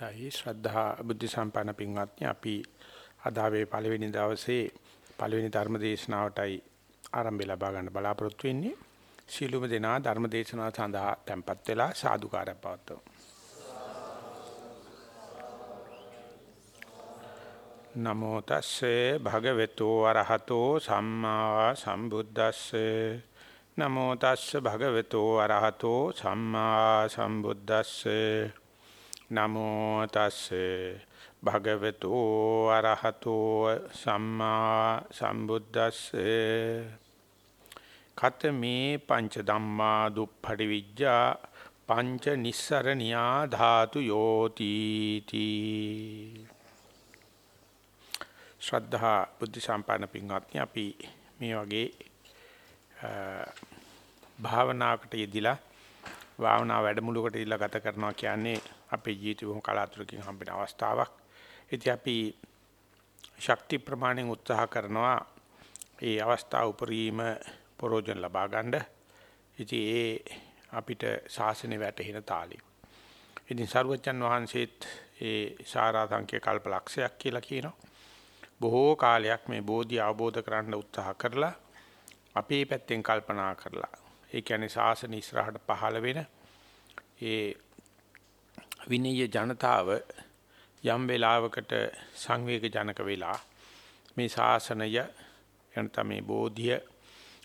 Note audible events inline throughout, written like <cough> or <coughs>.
අවස්ථයි ශ්‍රද්ධා බුද්ධ සම්පන්න පින්වත්නි අපි අදාවේ පළවෙනි දවසේ පළවෙනි ධර්ම දේශනාවටයි ආරම්භය ලබා ගන්න බලාපොරොත්තු වෙන්නේ. සීලුම දෙනා ධර්ම දේශනාව සඳහා tempත් වෙලා සාදුකාරය පවත්වමු. නමෝ තස්සේ භගවතු වරහතෝ සම්මා සම්බුද්දස්සේ නමෝ තස්සේ භගවතු වරහතෝ සම්මා සම්බුද්දස්සේ නමෝ තස්සේ භගවතු අරහතෝ සම්මා සම්බුද්දස්සේ. කතමේ පංච ධම්මා දුප්පටි විජ්ජා පංච නිස්සරණියා ධාතු යෝති තී ශ්‍රද්ධා බුද්ධ සම්පන්න පින්වත්නි අපි මේ වගේ භාවනාවකට යෙදිලා භාවනා වැඩමුළුවකට ඉල්ල ගත කරනවා කියන්නේ අපේ ජීවිතේ බොහොම කලාතුරකින් හම්බෙන අවස්ථාවක්. ඉතින් අපි ශක්ති ප්‍රමාණයෙන් උත්සාහ කරනවා මේ අවස්ථාව උපරිම ප්‍රෝජන ලබා ගන්න. ඉතින් ඒ අපිට ශාසනය වැටහෙන තාලෙ. ඉතින් සරුවචන් වහන්සේත් ඒ සාරාංශික කල්පලක්ෂයක් කියලා කියනවා. බොහෝ කාලයක් මේ බෝධි අවබෝධ කරගන්න උත්සාහ කරලා අපේ පැත්තෙන් කල්පනා කරලා ඒ කියන්නේ ශාසන ඉස්සරහට පහළ වෙන ඒ විනීය ජනතාව යම් වෙලාවකට සංවේග ජනක වෙලා මේ ශාසනය එනත මේ බෝධිය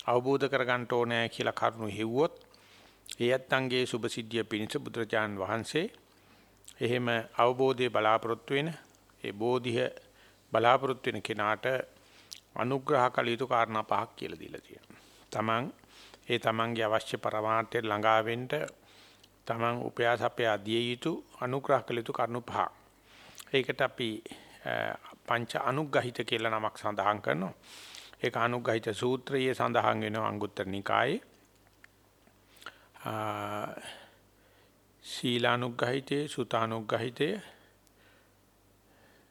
අවබෝධ කරගන්න ඕනෑ කියලා කරුණු හෙව්වොත් ඒ ඇත්තන්ගේ සුභසිද්ධිය පිණිස බුදුරජාන් වහන්සේ එහෙම අවබෝධයේ බලාපොරොත්තු වෙන ඒ බෝධිය බලාපොරොත්තු වෙන කෙනාට අනුග්‍රහ කළ යුතු කාරණා පහක් කියලා දීලා තියෙනවා. තමන් ඒ තමන්ගේ අවශ්‍ය පරමාර්ථය ළඟා වෙන්න තමන් උපයාස අපේ අධිය යුතු අනුග්‍රහ කළ යුතු කරුණු පහ. ඒකට අපි පංච අනුග්‍රහිත කියලා නමක් සඳහන් කරනවා. ඒක අනුග්‍රහිත සූත්‍රයේ සඳහන් වෙනවා අංගුත්තර නිකායේ. සීලානුග්‍රහිතේ සුතානුග්‍රහිතේ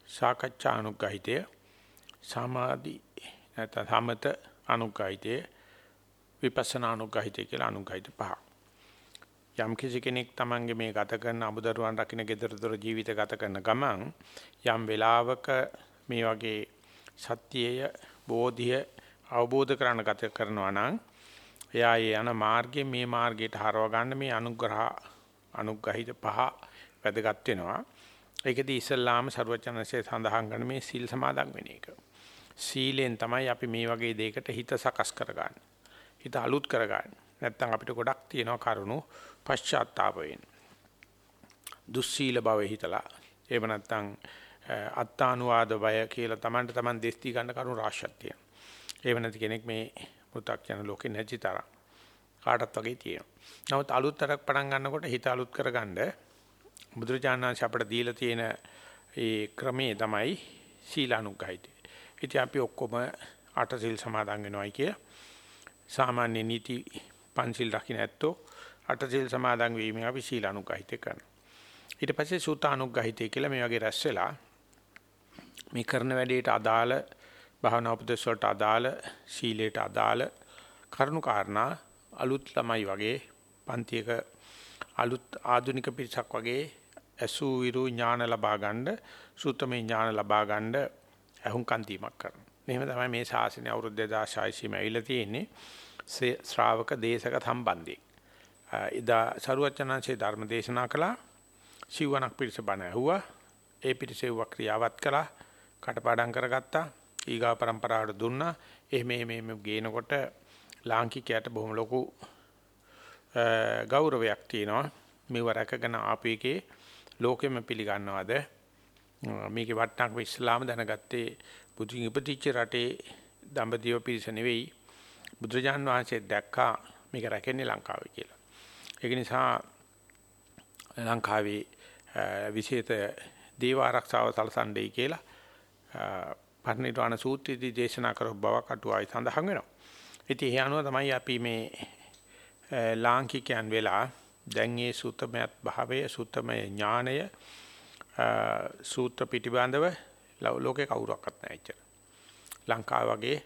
සාකච්ඡානුග්‍රහිතේ සමාධි නැත්නම් සමත අනුග්‍රහිතේ විපස්සනානුග්‍රහිතේ කියලා අනුග්‍රහිත පහක්. යම් කිසි කෙනෙක් Tamange මේ ගත කරන අමුදරුවන් රකින්න gedara dora ජීවිත ගත කරන ගමන් යම් වෙලාවක මේ වගේ සත්‍යය බෝධිය අවබෝධ කරගන්න ගත කරනවා නම් එයා ඒ යන මාර්ගයේ මේ මාර්ගයට හරව ගන්න මේ අනුග්‍රහ අනුග්‍රහිත පහ වැදගත් වෙනවා. ඒකදී ඉස්සල්ලාම ਸਰවචනසේ සඳහන් කරන මේ සීල් සමාදන් වෙන එක. සීලෙන් තමයි අපි මේ වගේ දෙයකට හිත සකස් කරගන්නේ. හිත අලුත් කරගන්නේ. නැත්තම් අපිට ගොඩක් තියෙනවා කරුණු පශ්චාත්තාප වෙන්න. දුස්සීල බව හිතලා එහෙම නැත්නම් අත්තානුවාද බය කියලා Tamanට Taman දෙස්ති ගන්න කරුණු රාශියක් තියෙනවා. එහෙම නැති කෙනෙක් මේ පෘථග්ජන ලෝකේ නැති තරම් කාටත් වගේ තියෙනවා. නමුත් අලුත් තරක් පටන් ගන්නකොට හිත අලුත් කරගන්න බුදුරජාණන් අපට දීලා තියෙන ඒ ක්‍රමේ තමයි සීලානුගහිතය. ඉතින් අපි ඔක්කොම අට සිල් සමාදන් වෙනවයි කිය. සාමාන්‍ය නීති පන්සිල් රකින්න ඇත්තෝ අටසිල් සමාදන් වීමෙන් අපි සීලානුගහිත කරනවා. ඊට පස්සේ සූතානුගහිතය කියලා මේ වගේ රැස් වෙලා මේ කරන වැඩේට අදාළ භාවනා උපදේශ වලට අදාළ සීලයට අදාළ කරුණු කාරණා අලුත් ළමයි වගේ පන්තියක අලුත් ආධුනික පිරිසක් වගේ ඇසු විරු ඥාන ලබා ගන්න සූත්‍රමය ඥාන ලබා ගන්න අහුම්කන් දීමක් කරනවා. මෙහෙම තමයි මේ ශාසනය අවුරුදු 2600 ම ඇවිල්ලා තියෙන්නේ. ශ්‍රාවක දේශක සම්බන්ධයෙන්. එදා සරුවචනංශේ ධර්ම දේශනා කළා. සිවණක් පිරිස බණ ඇහුවා. ඒ පිරිසෙව ක්‍රියාවත් කළා. කටපාඩම් කරගත්තා. ඊගා પરම්පරාවට දුන්නා. එහෙම එහෙම ගේනකොට ලාංකිකයට බොහොම ලොකු ගෞරවයක් තියෙනවා. මේව රැකගෙන ආපු එකේ ලෝකෙම පිළිගන්නවද? මේකේ වටනක් ඉස්ලාම දැනගත්තේ බුදුන් ඉපදිච්ච රටේ දඹදිව පිරිස නෙවෙයි බුදුරජාන් වහන්සේ දැක්කා මේක රැකෙන්නේ ලංකාවේ කියලා. ඒක නිසා ලංකාවේ විශේෂ දේව ආරක්ෂාව සලසන්නේ කියලා පරිනිර්වාණ සූත්‍රයේදී දේශනා කරව බවක් අටුවායි සඳහන් වෙනවා. ඉතින් ඒ අනුව තමයි අපි මේ ලාංකිකයන් වෙලා දැන් මේ සූත්‍රමයත් භාවය සූත්‍රමය ඥානය සූත්‍ර පිටිබඳව ලෝකේ කවුරක්වත් නැහැ ඉච්චර. ලංකාව වගේ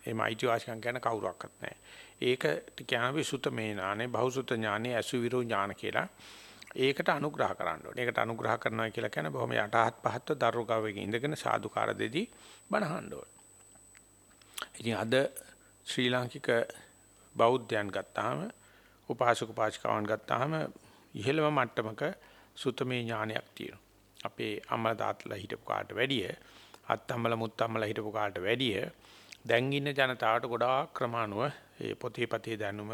එහෙම අයිතිවාසිකම් ගැන කවුරක්වත් නැහැ. ඒකට කියනවා විසුත මේ ඥානේ බහුසුත ඥානේ අසුවිරු ඥාන කියලා. ඒකට අනුග්‍රහ කරන්න ඕනේ. ඒකට අනුග්‍රහ කරනවා කියලා කියන්නේ බොහොම යටහත් පහත්ව දරුගාවකින් ඉඳගෙන සාදුකාර දෙදී බණහන්න ඕනේ. ඉතින් අද ශ්‍රී ලාංකික බෞද්ධයන් ගත්තාම උපාසක උපාසිකාවන් ගත්තාම ඉහළම මට්ටමක සුතමේ ඥානයක් තියෙනවා. අපේ අම්මලා තාත්තලා හිටපු කාට වැඩිය අත්තම්මලා මුත්තම්මලා හිටපු කාට වැඩිය දැන් ඉන්න ජනතාවට ගොඩාක් ක්‍රමානුව ඒ පොතේ පතේ දැනුම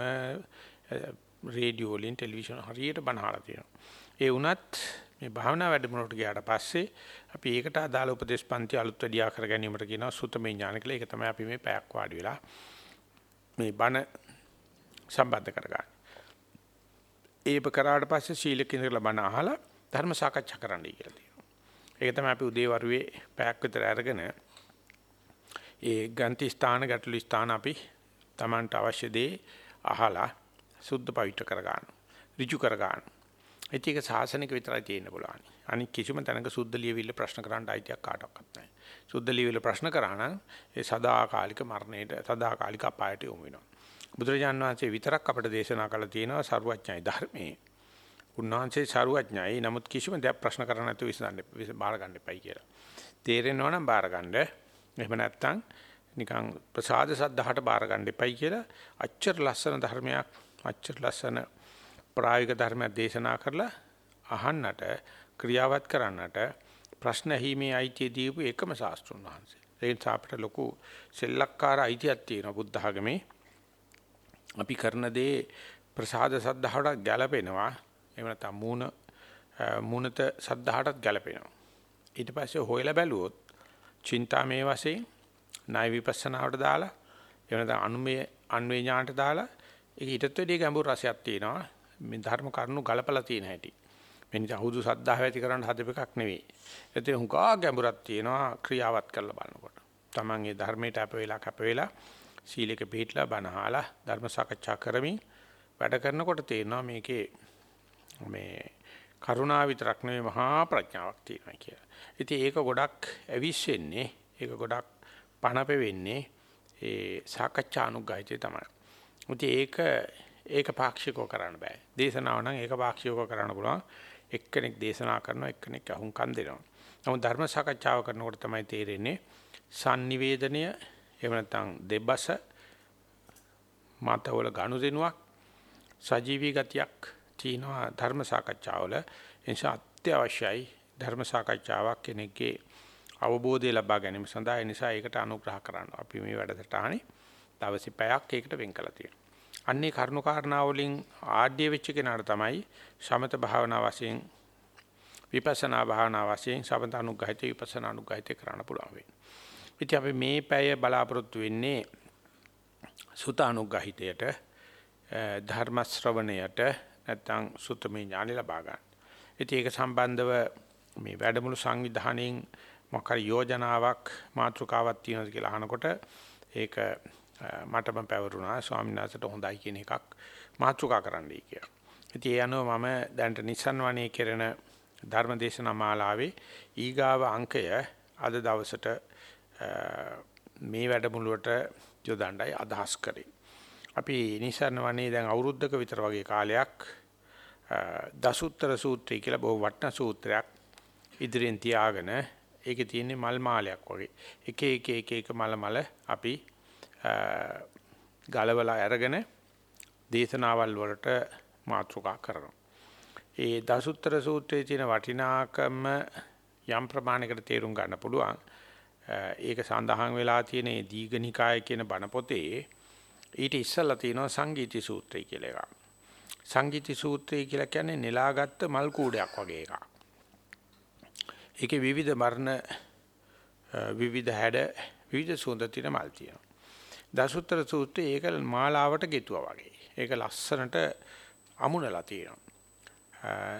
රේඩියෝ වලින් ටෙලිවිෂන් හරියට බනහලා තියෙනවා. ඒ වුණත් මේ භාවනා වැඩමුළුවට ගියාට පස්සේ අපි ඒකට අදාළ උපදේශ පන්ති අලුත් වැඩියා කර ගැනීමට කියනවා සුතමේ ඥාන කියලා. ඒක තමයි අපි මේ පැයක් වාඩි වෙලා මේ බණ සම්බන්ධ කරගන්නේ. ඒක කරාට පස්සේ සීලක ඉඳලා බණ අහලා ධර්ම සාකච්ඡා කරන්නයි කියලා තියෙනවා. ඒක තමයි අපි උදේ වරුවේ පැයක් විතර අරගෙන ඒ ගන්ති ස්ථාන ගැටළු ස්ථාන අපි Tamanට අවශ්‍ය දේ අහලා සුද්ධ පවිත්‍ර කර ගන්න. ඍජු කර ගන්න. ඒක සාසනික විතරයි තියෙන්න පුළුවන්. අනික කිසිම තැනක සුද්ධ ලියවිල්ල ප්‍රශ්න කරන්න අයිතියක් කාටවත් නැහැ. සුද්ධ ලියවිල්ල ප්‍රශ්න කරා නම් ඒ සදාකාලික මරණයට සදාකාලික අපායට යොමු වෙනවා. බුදුරජාණන් වහන්සේ විතරක් අපට දේශනා කළා තියෙනවා සරුවඥයි ධර්මයේ. උන්වහන්සේ සරුවඥයි නමුත් කිසිම දෙයක් ප්‍රශ්න කරන්න නැතුව විසඳන්න බාර ගන්න එපයි කියලා. තේරෙනවා නම් බාර ගන්න. එහෙම නැත්නම් නිකන් ප්‍රසාද සද්ධාහට බාර ගන්න එපයි කියලා අච්චර ලස්සන ධර්මයක් අච්චර ලස්සන ප්‍රායෝගික ධර්මයක් දේශනා කරලා අහන්නට ක්‍රියාවත් කරන්නට ප්‍රශ්න ඇහිීමේ අයිතිය දීපු එකම ශාස්ත්‍රුන් වහන්සේ. ඒ නිසා අපිට ලොකු සෙල්ලක්කාර අයිතියක් තියෙනවා බුද්ධ ආගමේ. අපි කරන දේ ප්‍රසාද සද්ධාහට ගැළපෙනවා. එහෙම නැත්නම් මූණ මූණත සද්ධාහටත් ගැළපෙනවා. ඊට පස්සේ හොයලා බැලුවොත් චින්තාමේ වශයෙන් ණය විපස්සනාවට දාලා එහෙම නැත්නම් අනුමේ අන්වේ ඥානට දාලා ඒක ඊටත් වැඩිය ගැඹුරු රසයක් තියෙනවා. මේ ධර්ම කරුණු ගලපලා තියෙන හැටි. මේ නිසා හුදු සද්ධාව ඇති කරන්න හදප එකක් නෙවෙයි. ඒතේ හුඟා ගැඹුරක් තියෙනවා ක්‍රියාවත් කරලා බලනකොට. Taman ඒ ධර්මයට අප වෙලා කැප වෙලා සීලක පිළිట్లా බණහලා ධර්ම සාකච්ඡා කරමින් වැඩ කරනකොට තේරෙනවා මේකේ මේ කරුණා විතරක් නෙවෙයි මහා ප්‍රඥාවක් තියෙනවා කියලා. ඉතින් ඒක ගොඩක් ඇවිස්සෙන්නේ ඒක ගොඩක් පණපෙ වෙන්නේ ඒ සාකච්ඡා අනුග්‍රහිතය තමයි. ඉතින් ඒක ඒක පාක්ෂිකව කරන්න බෑ. දේශනාව නම් ඒක පාක්ෂිකව කරන්න පුළුවන්. එක්කෙනෙක් දේශනා කරනවා එක්කෙනෙක් අහුම්කම් දෙනවා. නමුත් ධර්ම සාකච්ඡාව කරනකොට තමයි තේරෙන්නේ sannivedanaය එහෙම නැත්නම් දෙබස මතවල ගනුදෙනුවක් සජීවී ගතියක් තියෙනවා ධර්ම සාකච්ඡාවල. එනිසා අත්‍යවශ්‍යයි ධර්ම සාකච්ඡාවක් කෙනෙක්ගේ අවබෝධය ලබා ගැනීම සඳහා ඒ නිසා ඒකට අනුග්‍රහ කරන්න. අපි මේ වැඩසටහනේ දවස් පැයක් ඒකට වෙන් කළා තියෙනවා. අන්නේ කරුණු කාරණා වලින් ආඩ්‍ය වෙච්ච කෙනාට තමයි සමත භාවනා වශයෙන් විපස්සනා භාවනා වශයෙන් සමත අනුග්‍රහිත විපස්සනා අනුග්‍රහිත කරන්න පුළුවන් වෙන්නේ. ඉතින් අපි මේ පැය බලාපොරොත්තු වෙන්නේ සුත අනුග්‍රහිතයට ධර්ම ශ්‍රවණයට නැත්නම් සුතමේ ඥාන ලබා ගන්න. ඉතින් ඒක සම්බන්ධව මේ වැඩමුළු සංවිධානයෙන් මොකක් යෝජනාවක් මාතෘකාවක් තියෙනවද කියලා අහනකොට ඒක මටම පැවරුණා ස්වාමීන් වහන්සේට හොඳයි කියන එකක් මාතෘකා කරන්නයි කියලා. ඉතින් ඒ අනුව මම දැනට නිසන් වනේ කෙරෙන ධර්මදේශනා මාලාවේ ඊගාව අංකය අද දවසට මේ වැඩමුළුවට යොදණ්ඩයි අදහස් කරේ. අපි නිසන් වනේ දැන් අවුරුද්දක විතර වගේ කාලයක් දසුත්තර සූත්‍රය කියලා බොහෝ වටිනා සූත්‍රයක් ඉදිරියෙන් තියාගෙන ඒකේ තියෙන්නේ මල් මාලයක් වගේ. එක එක එක එක මල මල අපි ගලවලා අරගෙන දේශනාවල් වලට මාතෘකා කරනවා. ඒ දසුත්තර සූත්‍රයේ තියෙන වටිනාකම යම් ප්‍රමාණයකට තේරුම් ගන්න පුළුවන්. ඒක සඳහන් වෙලා තියෙන දීඝනිකාය කියන බණ පොතේ ඊට ඉස්සලා තියෙනවා සංගීති සූත්‍රය කියලා එකක්. සංගීති සූත්‍රය කියලා කියන්නේ නෙලාගත්ත මල් කූඩයක් වගේ එකක්. ඒකේ විවිධ වර්ණ විවිධ හැඩ විවිධ සුවඳ තියෙන මල් තියෙනවා. දසුත්තර සූත්‍රය ඒක මාලාවට ගෙතුවා වගේ. ඒක ලස්සනට අමුණලා තියෙනවා.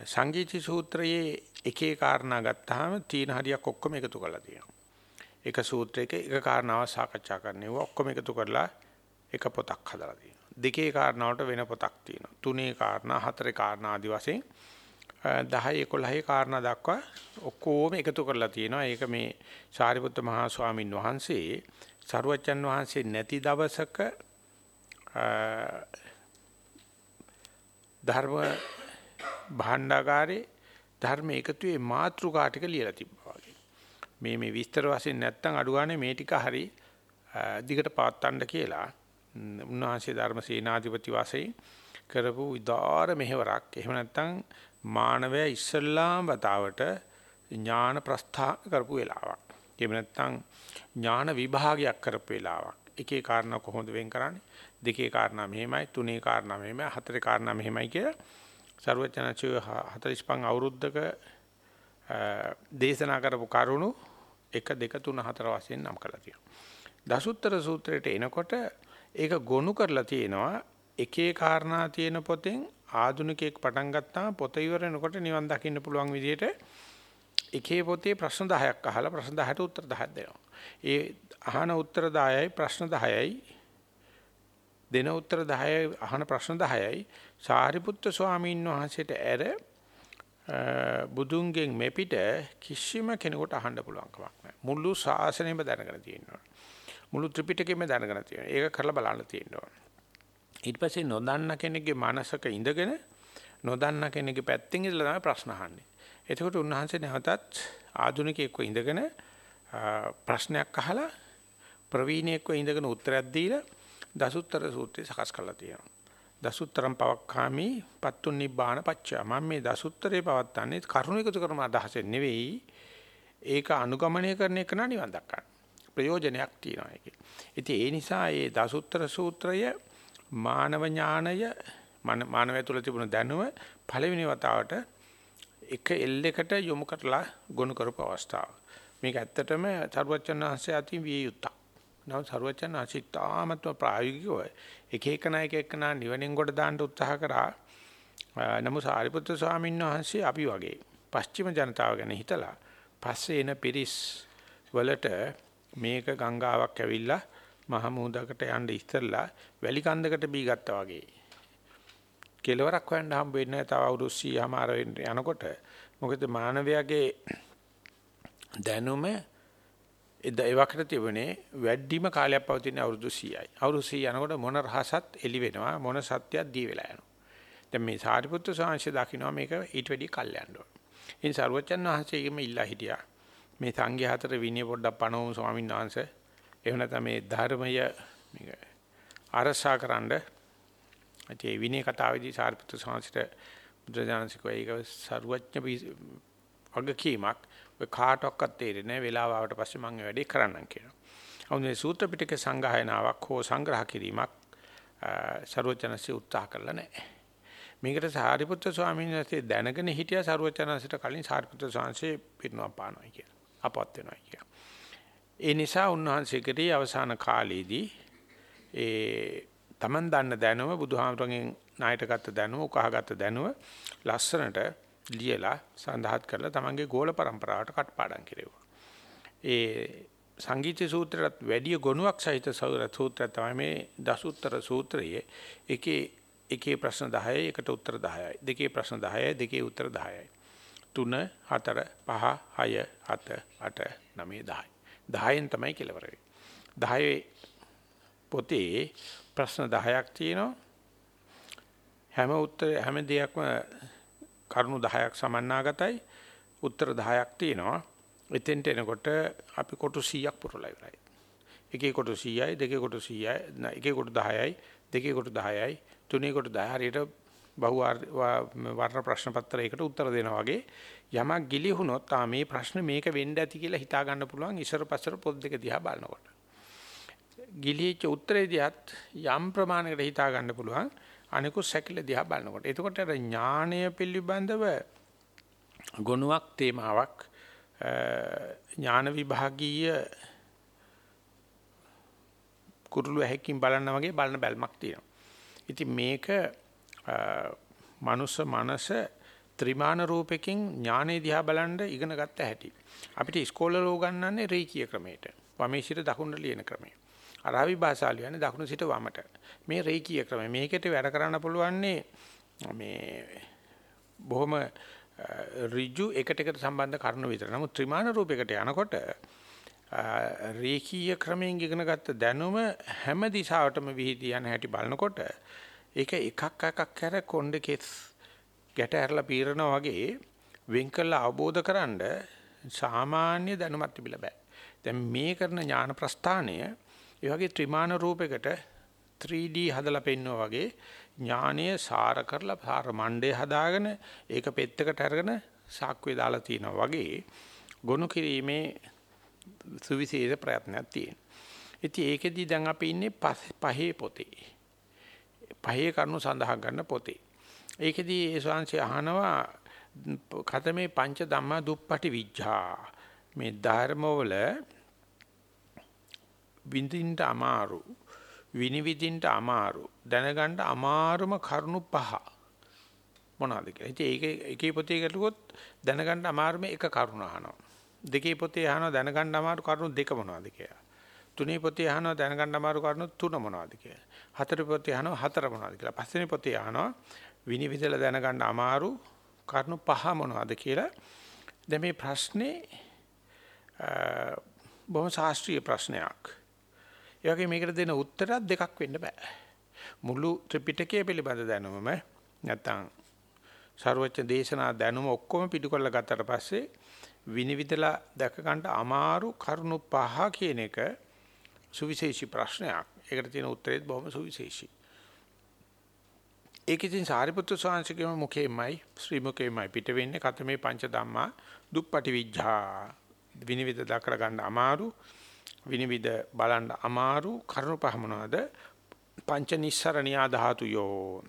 සංගීති සූත්‍රයේ එකේ කාරණා ගත්තාම තීන හරියක් ඔක්කොම එකතු කරලා තියෙනවා. එක සූත්‍රයක එක කාරණාවක් සාකච්ඡා කරන්නේ ඔක්කොම එකතු කරලා එක පොතක් හදලා තියෙනවා. දෙකේ කාරණාවට වෙන පොතක් තියෙනවා. තුනේ කාරණා, හතරේ කාරණා ආදි වශයෙන් 10 11 කාරණා දක්වා ඔක්කොම එකතු කරලා තියෙනවා. ඒක මේ සාරිපුත්ත මහා ස්වාමින් වහන්සේ සරුවච්චන් වහන්සේ නැති දවසක ධර්ම භාණ්ඩාගාරේ ධර්ම එකතුවේ මාත්‍රිකා ටික ලියලා තිබ්බා වගේ. මේ මේ විස්තර වශයෙන් නැත්තම් අඩුවානේ මේ ටික හරි දිගට පවත්වන්න කියලා උන්වහන්සේ ධර්ම සේනාධිපති වාසයේ කරපු ඉදාර මෙහෙවරක්. එහෙම නැත්තම් මානවය ඉස්සල්ලාම වතාවට ඥාන ප්‍රස්ථාන කරපු වෙලාවක්. එහෙම නැත්තම් ඥාන විභාගයක් කරපු වෙලාවක්. එකේ කාරණා කොහොමද වෙන් කරන්නේ? දෙකේ කාරණා මෙහෙමයි, තුනේ කාරණා මෙහෙමයි, හතරේ කාරණා මෙහෙමයි කියලා ਸਰවඥාචර්ය 45 අවුරුද්දක දේශනා කරපු කරුණු 1 2 3 4 වශයෙන් නම් කරලා තියෙනවා. දසුත්තර සූත්‍රයට එනකොට ඒක ගොනු කරලා තියෙනවා එකේ කාරණා තියෙන පොතෙන් ආධුනිකයෙක් පටන් ගත්තාම පොත ඉවර වෙනකොට නිවන් දකින්න පුළුවන් විදිහට එකේ පොතේ ප්‍රශ්න 10ක් අහලා ප්‍රශ්න 10ට උත්තර 10ක් දෙනවා. ඒ අහන උත්තර 10යි ප්‍රශ්න 10යි දෙන උත්තර 10යි අහන ප්‍රශ්න 10යි සාරිපුත්‍ර ස්වාමීන් වහන්සේට ඇර බුදුන්ගෙන් මෙපිට කිසිම කෙනෙකුට අහන්න පුළුවන් කමක් නැහැ. මුළු ශාසනයම දැනගෙන තියෙනවා. මුළු ත්‍රිපිටකෙම දැනගෙන තියෙනවා. ඒක කරලා බලන්න තියෙනවා. ඊට පස්සේ නොදන්න කෙනෙක්ගේ මනසක ඉඳගෙන නොදන්න කෙනෙක්ගේ පැත්තෙන් ඉඳලා තමයි ප්‍රශ්න අහන්නේ. එතකොට උන්වහන්සේ නැවතත් ආධුනිකයෙක්ව ඉඳගෙන ප්‍රශ්නයක් අහලා ප්‍රවීණයෙක්ව ඉඳගෙන උත්තරයක් දීලා දසුත්තර සූත්‍රය සකස් කරලා තියෙනවා. දසුත්තරම් පවක්ඛාමි පත්තුන් නිබ්බාන පච්චා. මම මේ දසුත්තරේ පවත්තන්නේ කරුණ එකතු කරන අදහසෙන් නෙවෙයි. ඒක අනුගමනය කරන එක නිවන් දක්වන්න. ප්‍රයෝජනයක් තියෙනවා ඒකේ. ඉතින් ඒ නිසා මේ දසුත්තර සූත්‍රය මානව ඥාණය මානවය තුළ තිබුණ දැනුම පළවෙනි වතාවට එක එල්ලයකට යොමු කරලා ගොනු කරපු අවස්ථාව. මේක ඇත්තටම සරුවචන ආංශය අතින් විය යුත්තක්. නව සරුවචන ආංශය තාමත්ව ප්‍රායෝගිකව එක එක නායක එක්කනා නිවනින් කොට දාන්න උත්සාහ කරා. නමුත් සාරිපුත්‍ර ස්වාමීන් වහන්සේ අපි වගේ පශ්චිම ජනතාව ගැන හිතලා පස්සේ එන පිරිස් වලට මේක ගංගාවක් ඇවිල්ලා මහ මුහුදකට යන්න ඉස්සෙල්ලා වැලි කන්දකට බී ගත්තා වගේ. කෙලවරක් හොයන්න හම්බ වෙන්නේ නැහැ. තව අවුරුදු 100මාර යනකොට මොකද මානවයාගේ දැනුම ඒ වකට තිබුණේ වැඩිම කාලයක් පවතින අවුරුදු 100යි. අවුරුදු 100 යනකොට මොන රහසත් එළි වෙනවා මොන සත්‍යයක් දී වෙලා යනවා. දැන් මේ සාරිපුත්‍ර ස්වාමීන් දකින්නවා මේක ඊට වැඩි කල් යන්න ඕන. ඉතින් සරුවචන් වහන්සේගෙම ඉල්ලා හිටියා. මේ සංඝයා හතර විනය පොඩ්ඩක් පණවමු ස්වාමීන් වහන්සේ. එහෙම නැත්නම් මේ ධර්මය මේක අරසාකරනද ඒ විනය කතාවේදී සාරිපුත්‍ර ස්වාමීන්ට බුදුරජාණන්සේකෝ ඒක සරුවඥ වගකීමක් ඔය කාටවත් තේරෙන්නේ නැහැ වෙලාව ආවට පස්සේ මම ඒ වැඩේ කරන්නම් කියනවා. අවුනේ සූත්‍ර පිටකේ සංගායනාවක් හෝ සංග්‍රහ කිරීමක් සරුවචනසේ උත්සාහ කළා නැහැ. මේකට සාරිපුත්‍ර ස්වාමීන් වහන්සේ දැනගෙන හිටියා සරුවචනසේට කලින් සාරිපුත්‍ර ස්වාමීන් පිරිනවම් පානවා කියලා. අපවත් වෙනවා කියලා. ඒ නිසා උන්වහන්සේගේ අවසාන කාලයේදී ඒ Taman දන්න දැනුම බුදුහාමරගෙන් ණයට ගත්ත දැනුම උකහාගත්ත දැනුම ලස්සනට ලියලා සඳහත් කරලා Tamanගේ ගෝල પરම්පරාවට කටපාඩම් කෙරෙව්වා. ඒ සංගීත සූත්‍රයට වැඩි ගුණයක් සහිත සූත්‍රය තමයි මේ දසුත්තර සූත්‍රයේ. එකේ එකේ ප්‍රශ්න 10යි එකට උත්තර 10යි දෙකේ ප්‍රශ්න 10යි දෙකේ උත්තර 10යි 3 4 5 6 7 8 9 10 10න් තමයි කෙලවර වෙන්නේ. 10 පොතේ ප්‍රශ්න 10ක් තියෙනවා. හැම උත්තර හැම දෙයක්ම කරුණු 10ක් සමන්නාගතයි. උත්තර 10ක් තියෙනවා. එතෙන්ට එනකොට අපි කොටු 100ක් පුරලා ඉවරයි. එකේ කොටු 100යි, දෙකේ කොටු 100යි, එකේ කොටු 10යි, දෙකේ කොටු 10යි, තුනේ කොටු 10 හරියට බහු වර්ණ ප්‍රශ්න පත්‍රයකට උත්තර දෙනවා වගේ යමක් ගිලිහුනොත් ආ මේ ප්‍රශ්න මේක වෙන්න ඇති කියලා හිතා ගන්න පුළුවන් ඉස්සර පස්සර පොත් දෙක දිහා බලනකොට. ගිලිච්ච උත්තරේදියත් යම් ප්‍රමාණයකට හිතා ගන්න පුළුවන් අනිකුත් සැකිල දිහා බලනකොට. එතකොට අර ඥානය පිළිබඳව ගුණයක් තේමාවක් ඥාන විභාගීය කුරුළු ඇහැකින් බලන්න වගේ බලන බැල්මක් තියෙනවා. ඉතින් මේක මනුස්ස මනස ත්‍රිමාන රූපකින් ඥානෙ දිහා බලන්න ඉගෙන ගත්ත හැටි. අපිට ඉස්කෝලේ ලෝ ගන්නන්නේ රේකී ක්‍රමයට. වමේශිර දකුණට ලියන ක්‍රමයට. අරාබි භාෂාව කියන්නේ දකුණු සිට වමට. මේ රේකී ක්‍රමය. මේකට වැඩ කරන්න පුළුවන්නේ මේ බොහොම ඍජු එකට එකට සම්බන්ධ කරුණු විතර. නමුත් ත්‍රිමාන රූපයකට යනකොට රේඛීය ක්‍රමයෙන් ඉගෙන ගත්ත දැනුම හැම දිශාවටම විහිදී යන හැටි බලනකොට ඒක එකක් එකක් කර කොණ්ඩ කෙස් ගැට ඇරලා පීරනවා වගේ වෙන් කළ අවබෝධකරනද සාමාන්‍ය දැනුමක් තිබිලා බෑ. දැන් මේ කරන ඥාන ප්‍රස්ථානය ඒ වගේ ත්‍රිමාන රූපයකට 3D හදලා පෙන්නවා වගේ ඥානීය සාර කරලා සාර මණ්ඩේ හදාගෙන ඒක පෙත්තකට අරගෙන සාක්කුවේ දාලා තිනවා වගේ ගොනු කිරීමේ සුවිශේෂ ප්‍රයත්නයක් තියෙනවා. ඉතින් ඒකෙදි දැන් අපි ඉන්නේ පහේ පොතේ. පහේ කරුණු සඳහන් කරන පොතේ. ඒකෙදි ඒ ශාංශය අහනවා කතමේ පංච ධම්මා දුප්පටි විඥා මේ ධර්මවල විඳින්න අමාරු විනිවිදින්න අමාරු දැනගන්න අමාරුම කරුණු පහ මොනවද කියලා. ඉතින් ඒක එකේ පොතේ ගැටුවොත් දැනගන්න අමාරුම එක කරුණ අහනවා. දෙකේ පොතේ අහනවා දැනගන්න අමාරු කරුණු දෙක මොනවද කියලා. තුනේ පොතේ අහනවා දැනගන්න අමාරු කරුණු තුන මොනවද කියලා. හතර පොතේ අහනවා හතර මොනවද කියලා. පස්වෙනි පොතේ අහනවා විනිවිදලා දැනගන්න අමාරු කරුණු පහ මොනවද කියලා. දැන් මේ ප්‍රශ්නේ බොහොම ශාස්ත්‍රීය ප්‍රශ්නයක්. ඒ වගේ මේකට දෙන උත්තරයක් දෙකක් වෙන්න බෑ. මුළු ත්‍රිපිටකය පිළිබඳ දැනුමම නැත්තම් ਸਰවච්ච දේශනා දැනුම ඔක්කොම පිටු කරලා ගත්තට පස්සේ විනිවිදලා දැක ගන්න අමාරු කරුණු පහ කියන එක සුවිශේෂී ප්‍රශ්නයක්. ඒකට තියෙන උත්තරේත් බොහොම සුවිශේෂී. ඒක ඉතින් සාරිපුත්‍ර ස්වාමීන්ගේම මුඛේමයි ශ්‍රී මුඛේමයි පිට වෙන්නේ කතමේ පංච ධම්මා දුප්පටි විඥා විනිවිද දක්ර ගන්න අමාරු විනිවිද බලන්න අමාරු කරුණු පහ මොනවද පංච නිස්සරණියා ධාතු යෝ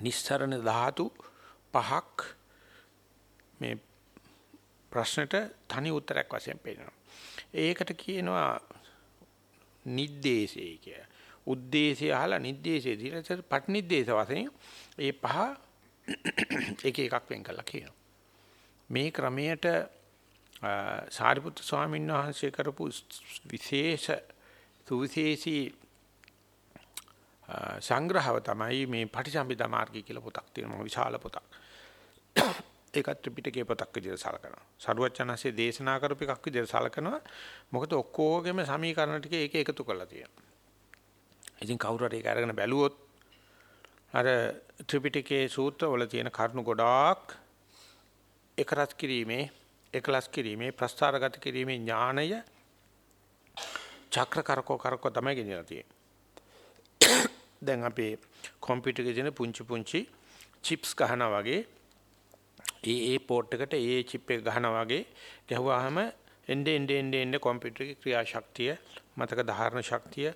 නිස්සරණ ධාතු පහක් මේ ප්‍රශ්නෙට තනි උත්තරයක් වශයෙන් පෙන්නනවා. ඒකට කියනවා නිද්දේශය කිය. උද්දේශය අහලා නිද්දේශය දීලා පට්නිද්දේශ වශයෙන් ඒ පහ එක එකක් වෙන් කරලා කියනවා. මේ ක්‍රමයට සාරිපුත්‍ර ස්වාමීන් වහන්සේ කරපු විශේෂ සුවිශේෂී සංග්‍රහව තමයි මේ පටිසම්භිදා මාර්ගය කියලා පොතක් තියෙනවා විශාල පොතක්. ඒකත් ත්‍රිපිටකයේ පොතක් විදිහට සලකනවා. සරුවචනanse දේශනා කරපු එකක් විදිහට සලකනවා. මොකද ඔක්කොගෙම සමීකරණ ටික ඒක එකතු කරලා තියෙනවා. ඉතින් කවුරු හරි ඒක අරගෙන බැලුවොත් අර ත්‍රිපිටකයේ සූත්‍රවල තියෙන කරුණු ගොඩාක් එකරස් කිරීමේ එකලස් කිරීමේ ප්‍රස්තාරගත කිරීමේ ඥාණය චක්‍ර කරකෝ කරකෝ තමයි ගෙනියලා තියෙන්නේ. දැන් අපි කම්පියුටර් එකේ තියෙන පුංචි පුංචි චිප්ස් ගහනවා වගේ ඒ ඒ පෝට් එකට ඒ චිප් එක ගහනවා වගේ ගැහුවාම එnde ende ende ende කම්පියුටර් එකේ ක්‍රියාශක්තිය මතක ධාරණ ශක්තිය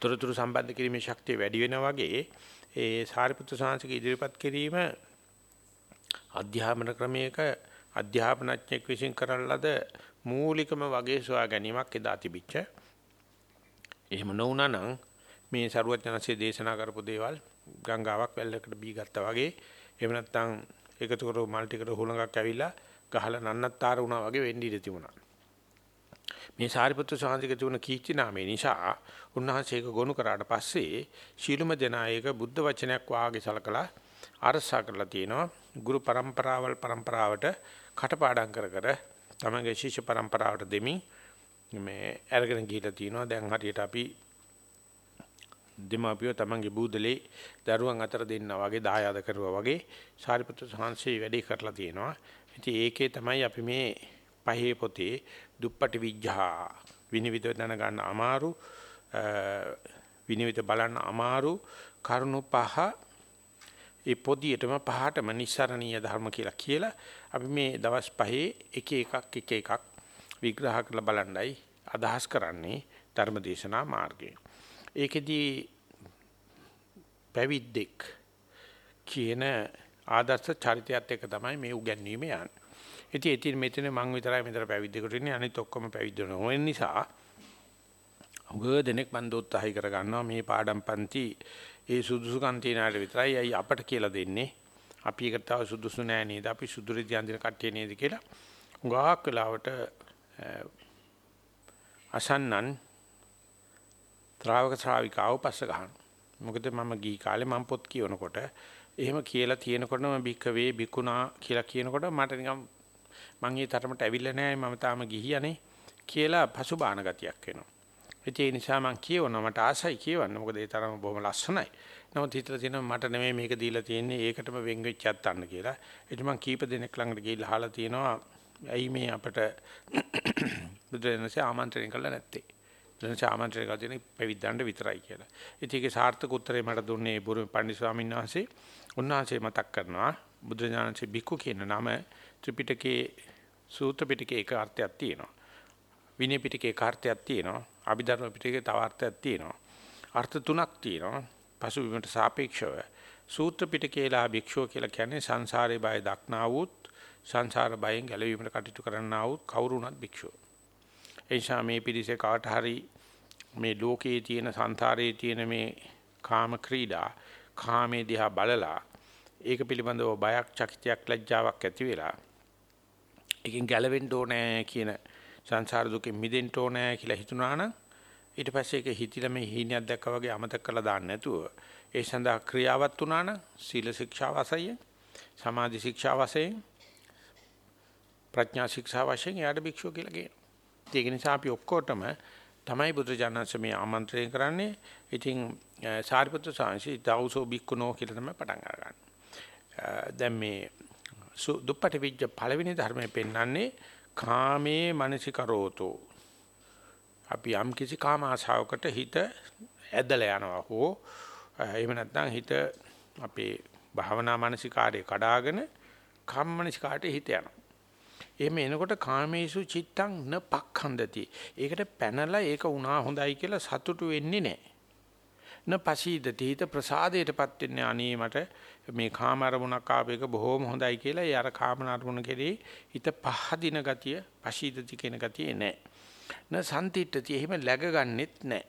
තොරතුරු සම්බන්ධ කිරීමේ ශක්තිය වැඩි වෙනවා වගේ ඒ සාරිපුත්‍ර සාංශික ඉදිරිපත් කිරීම අධ්‍යාපන ක්‍රමයක අධ්‍යාපනඥයෙක් විසින් කරන ලද මූලිකම වගේ සොයා ගැනීමක් එදා තිබිච්ච. එහෙම නොවුණා නම් මේ ਸਰුවඥාන්සේ දේශනා කරපු දේවල් ගංගාවක් වැල්ලකට බී ගත්තා වගේ එහෙම නැත්නම් එකතු කරව මල් ටිකට හුලඟක් ඇවිල්ලා ගහලා නන්නත්තර වුණා වගේ වෙන්න ඉඩ තිබුණා. මේ සාරිපුත්‍ර සාන්තික තිබුණ කීර්ති නාමය නිසා උන්වහන්සේක ගොනු කරාට පස්සේ ශීලම දෙනායක බුද්ධ වචනයක් වාගේ සලකලා අරසා කරලා තිනවා ගුරු પરම්පරාවල් પરම්පරාවට කටපාඩම් කර කර තමගේ ශිෂ්‍ය પરම්පරාවට දෙමින් මේ අරගෙන ගිහිලා තිනවා. දැන් හරියට අපි දෙමාපියෝ තමන්ගේ බූදලේ දරුවන් අතර දෙන්නා වගේ දායාද කරුවා වගේ සාරිපුත්‍ර සංහසේ වැඩේ කරලා තියෙනවා. ඉතින් ඒකේ තමයි අපි මේ පහේ පොතේ දුප්පටි විඥා විනිවිද දැන ගන්න අමාරු විනිවිද බලන්න අමාරු කරුණු පහ ඒ පොදියටම පහටම නිස්සරණීය ධර්ම කියලා කියලා අපි මේ දවස් පහේ එක එකක් එක එකක් විග්‍රහ කරලා බලන්නයි අදහස් කරන්නේ ධර්මදේශනා මාර්ගයේ. ඒකෙදී පැවිද්දෙක් කියන ආදර්ශ චරිතයත් එක්ක තමයි මේ උගන්වීම යන්නේ. ඉතින් ඉතින් මෙතන මං විතරයි මෙතන පැවිද්දෙකුට ඉන්නේ අනිත් ඔක්කොම පැවිද්ද නොවෙන නිසා උග දෙනෙක් මන් දෝත්සහයි කර ගන්නවා මේ පාඩම් පන්ති ඒ සුදුසුකම් තියනාට විතරයි අයි අපට කියලා දෙන්නේ. අපි එකට තව සුදුසු නෑ නේද? අපි සුදුරිදි අන්දින කට්ටිය නේද කියලා. උගාක් වෙලාවට අසන්නන් ශ්‍රාවක ශ්‍රාවිකාව පස්ස ගන්නවා. මොකද මම ගිහි කාලේ මම පොත් කියවනකොට එහෙම කියලා තියෙනකොටම බික්කවේ බිකුණා කියලා කියනකොට මට නිකන් මං ඒ තරමට ඇවිල්ලා නැහැ මම තාම ගිහියනේ කියලා පසුබාන ගතියක් එනවා. ඒ නිසා මම කියවනවා මට ආසයි කියවන්න. මොකද ඒ තරම බොහොම ලස්සනයි. නමුත් හිතලා තියෙනවා මට නෙමෙයි මේක දීලා තියෙන්නේ ඒකටම වෙන් වෙච්ච යත්තන්න කියලා. ඒක මම කීප දෙනෙක් ළඟට ගිහිල්ලා අහලා තියෙනවා ඇයි මේ අපිට <coughs> බුදුරජාණන්සේ ආමන්ත්‍රණය කළා නැත්තේ? බුදුරජාණන්සේ ආමන්ත්‍රණය කළා තියෙන්නේ පැවිද්දන්ට විතරයි කියලා. ඉතින් ඒකේ සාර්ථක උත්තරේ මට දුන්නේ බුරුමේ පණ්ඩිත ස්වාමීන් වහන්සේ. උන්වහන්සේ මතක් කරනවා බුදුරජාණන්සේ බික්කු කියන නම ත්‍රිපිටකයේ සූත්‍ර පිටකේ එක අර්ථයක් තියෙනවා. විනය පිටකේ එක අර්ථයක් තියෙනවා. අභිධර්ම පිටකේ තව අර්ථයක් තියෙනවා. අර්ථ තුනක් තියෙනවා. පසුබිමට සාපේක්ෂව සූත්‍ර පිටකේලා භික්ෂුව කියලා කියන්නේ සංසාරේ බය දක්නා වූත් සංසාර බයෙන් ගැලවීමට කටයුතු කරන්නා වූ කවුරුණත් භික්ෂුව. එනිසා මේ පිළිසේ කාට හරි මේ ලෝකයේ තියෙන සංසාරයේ තියෙන මේ කාම ක්‍රීඩා කාමේ දිහා බලලා ඒක පිළිබඳව බයක් චකිතයක් ලැජ්ජාවක් ඇති වෙලා එකෙන් ගැලවෙන්න ඕනේ කියන සංසාර දුකෙන් මිදෙන්න ඕනේ කියලා හිතුණා නම් ඊට පස්සේ ඒක හිතිලා මේ හීනයක් දැක්කා වගේ අමතක කරලා දාන්න නැතුව ඒ සඳහා ක්‍රියාවත් වුණා නම් සීල ශික්ෂා වශයෙන් සමාධි ශික්ෂා වශයෙන් ප්‍රඥා ශික්ෂා වශයෙන් යාට භික්ෂුව කියලා කියනවා. ඒක නිසා අපි ඔක්කොටම තමයි බුදුජානක මේ ආමන්ත්‍රණය කරන්නේ. ඉතින් සාරිපුත්‍ර සාංශි දවසෝ බික්කුනෝ කියලා තමයි පටන් අරගන්නේ. දැන් මේ දුප්පටි විජ්ජ පළවෙනි ධර්මයේ පෙන්වන්නේ කාමේ මනසිකරෝතෝ අපි යම් කිසි කාම ආශාවකට හිත ඇදලා යනවා හෝ එහෙම නැත්නම් හිත අපේ භාවනා මානසිකාරය කඩාගෙන කම්මනසිකාට හිත යනවා. එහෙම එනකොට කාමේසු චිත්තං න පක්ඛන්දති. ඒකට පැනලා ඒක උනා හොඳයි කියලා සතුටු වෙන්නේ නැහැ. න පසීදති හිත ප්‍රසාදයටපත් වෙන්නේ අනේ මට මේ කාම අරමුණක් ආපේක බොහොම හොඳයි කියලා ඒ අර කාම අරමුණ කෙරේ හිත පහදින ගතිය පසීදති කියන ගතිය නැහැ. න සම්තිට්ඨති එහෙම läග ගන්නෙත් නැහැ.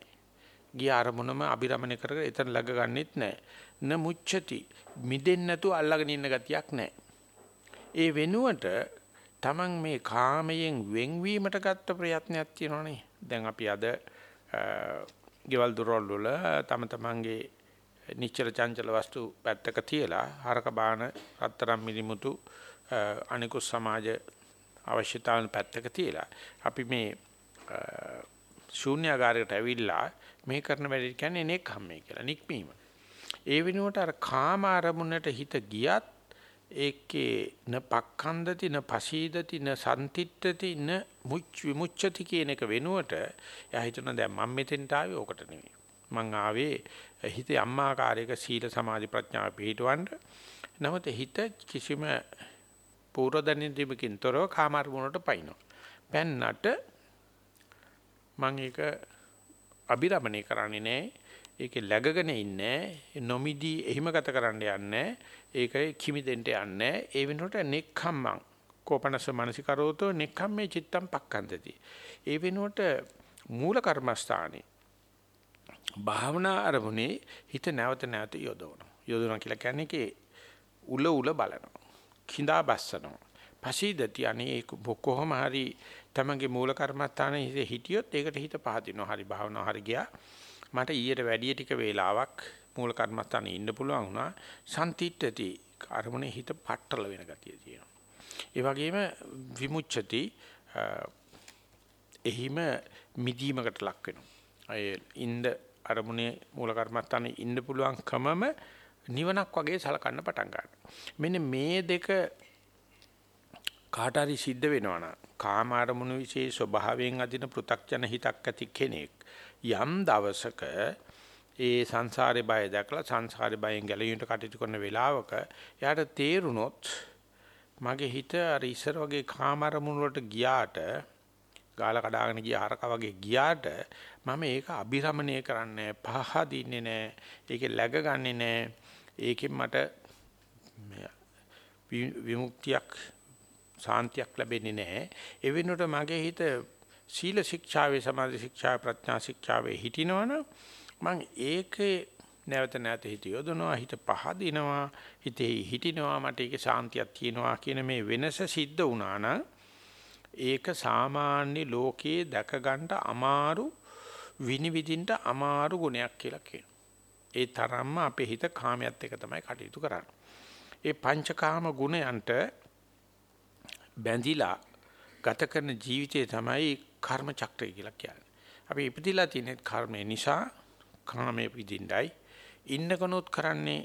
ගිය අරමුණම අබිරමණය කරගෙන එතන läග ගන්නෙත් නැහැ. න මුච්ඡති මිදෙන්න නැතුව අල්ලගෙන ඉන්න ගතියක් නැහැ. ඒ වෙනුවට Taman මේ කාමයෙන් වෙන්වීමට ගත්ත ප්‍රයත්නයක් තියෙනවනේ. දැන් අපි අද ගෙවල් දොරවල් වල තම තමන්ගේ නිශ්චල චංචල වස්තු පැත්තක තියලා හරක බාන රත්තරන් මිලිමුතු අනිකුත් සමාජ අවශ්‍යතාවන් පැත්තක තියලා අපි මේ ශූන්‍යාකාරයකට ඇවිල්ලා මේ කරන වැඩේ කියන්නේ නෙක්ඛම්මේ කියලා නික්මීම. ඒ වෙනුවට අර කාම අරමුණට හිත ගියත් ඒකේ න පක්ඛන්දති න පසීදති න සම්තිත්‍ත්‍ති න මුච් විමුච්ඡති කියන එක වෙනුවට එයා හිතන දැන් මම මෙතෙන්ට ආවේ ඕකට නෙවෙයි. මං ආවේ හිතේ අම්මාකාරයක සීල සමාධි ප්‍රඥා පිහිටවන්න. නමුත් හිත කිසිම පූර්ව දැනීමකින් තොරව කාම අරමුණට පයින්නවා. පෙන්නට මම ඒක අබිරමණය කරන්නේ නැහැ. ඒකේ läගගෙන ඉන්නේ නොමිදී එහිම ගත කරන්න යන්නේ. ඒකේ කිමි දෙන්න යන්නේ. ඒ වෙනකොට නෙක්ඛම්මං කෝපනස මනසිකරෝතෝ නෙක්ඛම්මේ චිත්තම් පක්ඛන්දති. ඒ වෙනකොට මූල කර්මස්ථානේ භාවනා අරමුණේ හිත නැවත නැවත යොදවනවා. යොදවනවා කියලා කියන්නේ උල උල බලනවා. කිඳා බස්සනවා. පසීදති අනේ කොහොම හරි තමන්ගේ මූල කර්මස්ථානයේ හිටියොත් ඒකට හිත පහදිනවා. හරි භාවනාව හරි ගියා. මට ඊට වැඩි ටික වේලාවක් මූල කර්මස්ථානයේ ඉන්න පුළුවන් වුණා. සම්තිත්‍ත්‍ති අරමුණේ හිත පట్టල වෙන ගතිය තියෙනවා. ඒ වගේම විමුච්ඡති එහිම මිදීමකට ලක් වෙනවා. ඒ ඉන්ද අරමුණේ මූල කර්මස්ථානයේ ඉන්න පුළුවන්කමම නිවනක් වගේ සලකන්න පටන් ගන්නවා. මෙන්න මේ දෙක කාට හරි සිද්ධ වෙනවා නම් කාම අරමුණු વિશે ස්වභාවයෙන් අදින පෘ탁ජන හිතක් ඇති කෙනෙක් යම් දවසක ඒ සංසාරේ බය දැකලා සංසාරේ බයෙන් ගැලවීමට කටයුතු කරන වෙලාවක එයාට තේරුණොත් මගේ හිත අර ඉස්සර වගේ කාමරමුණු වලට ගියාට ගාල කඩාගෙන ගිය හරක වගේ ගියාට මම ඒක අබිරමණය කරන්නේ පහදින්නේ නැහැ. ඒකේ läගගන්නේ නැහැ. ඒකෙන් මට විමුක්තියක් සාන්තියක් ලැබෙන්නේ නැහැ. ඒ වෙනුවට මගේ හිත සීල ශික්ෂාවේ සමාධි ශික්ෂාවේ ප්‍රඥා ශික්ෂාවේ හිටිනවනම් මම ඒකේ නැවත නැවත හිත යොදනවා හිත පහදිනවා හිතේ හිටිනවා මට ඒකේ සාන්තියක් තියෙනවා කියන මේ වෙනස සිද්ධ වුණා නම් ඒක සාමාන්‍ය ලෝකයේ දැක ගන්න අමාරු විනිවිදින්න අමාරු ගුණයක් කියලා කියනවා. ඒ තරම්ම අපේ හිත කාමයට එක තමයි කටයුතු කරන්නේ. ඒ පංචකාම ගුණයන්ට බැඳිලා ගත කරන ජීවිතය තමයි කර්ම චක්‍රය කියලා කියන්නේ. අපි ඉපදිලා තියෙන කර්මය නිසා කාමයේ විදින්නයි ඉන්නකනොත් කරන්නේ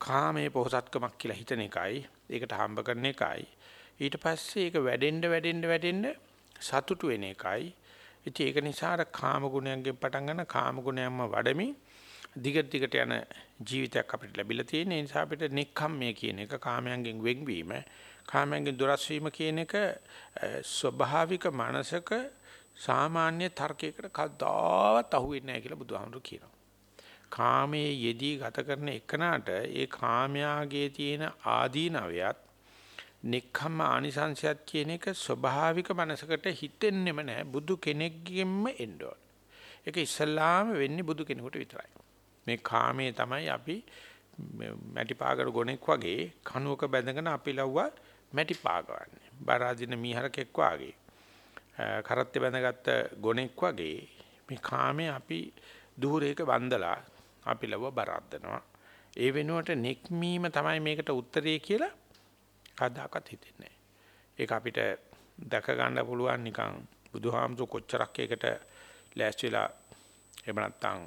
කාමයේ පොහසත්කමක් කියලා හිතන එකයි. ඒකට හම්බ කරන එකයි. ඊට පස්සේ ඒක වැඩෙන්න වැඩෙන්න වැඩෙන්න සතුටු වෙන එකයි. ඉතින් ඒක නිසා අර කාම ගුණයන්ගෙන් පටන් ගන්න කාම ගුණයන්ම වඩමින් දිගට දිගට යන ජීවිතයක් අපිට ලැබිලා තියෙන. නිසා අපිට නික්කම්මය කියන එක කාමයන්ගෙන් වෙන්වීම කාමයන්ගෙන් දුරස් වීම කියන එක ස්වභාවික මනසක සාමාන්‍ය තර්කයකට කවදාවත් අහුවෙන්නේ නැහැ කියලා බුදුහාමුදුරු කියනවා. කාමයේ යෙදී ගත කරන එකනට ඒ කාමයාගේ තියෙන ආදීනවයත් නික්කම්ම ආනිසංශයත් කියන එක ස්වභාවික මනසකට හිතෙන්නෙම නැහැ බුදු කෙනෙක්ගෙන්ම එන්න ඕන. ඒක ඉස්සල්ලාම වෙන්නේ බුදු කෙනෙකුට විතරයි. මේ කාමයේ තමයි අපි මැටි පාගර ගොනෙක් වගේ කණුවක බැඳගෙන අපි ලව්වා මැටි පාගවන්නේ. බරාදින මීහරකෙක් වගේ. කරත්තේ බැඳගත්ත ගොනෙක් වගේ මේ කාමයේ අපි දුරේක වන්දලා අපි ලව්ව බරද්දනවා. ඒ වෙනුවට නික්මීම තමයි මේකට උත්තරේ කියලා කවදාකවත් හිතෙන්නේ නැහැ. ඒක අපිට දැක ගන්න පුළුවන් නිකන් බුදුහාමුදුර කොච්චරක් ඒකට ලෑස්තිලා එහෙම නැත්නම්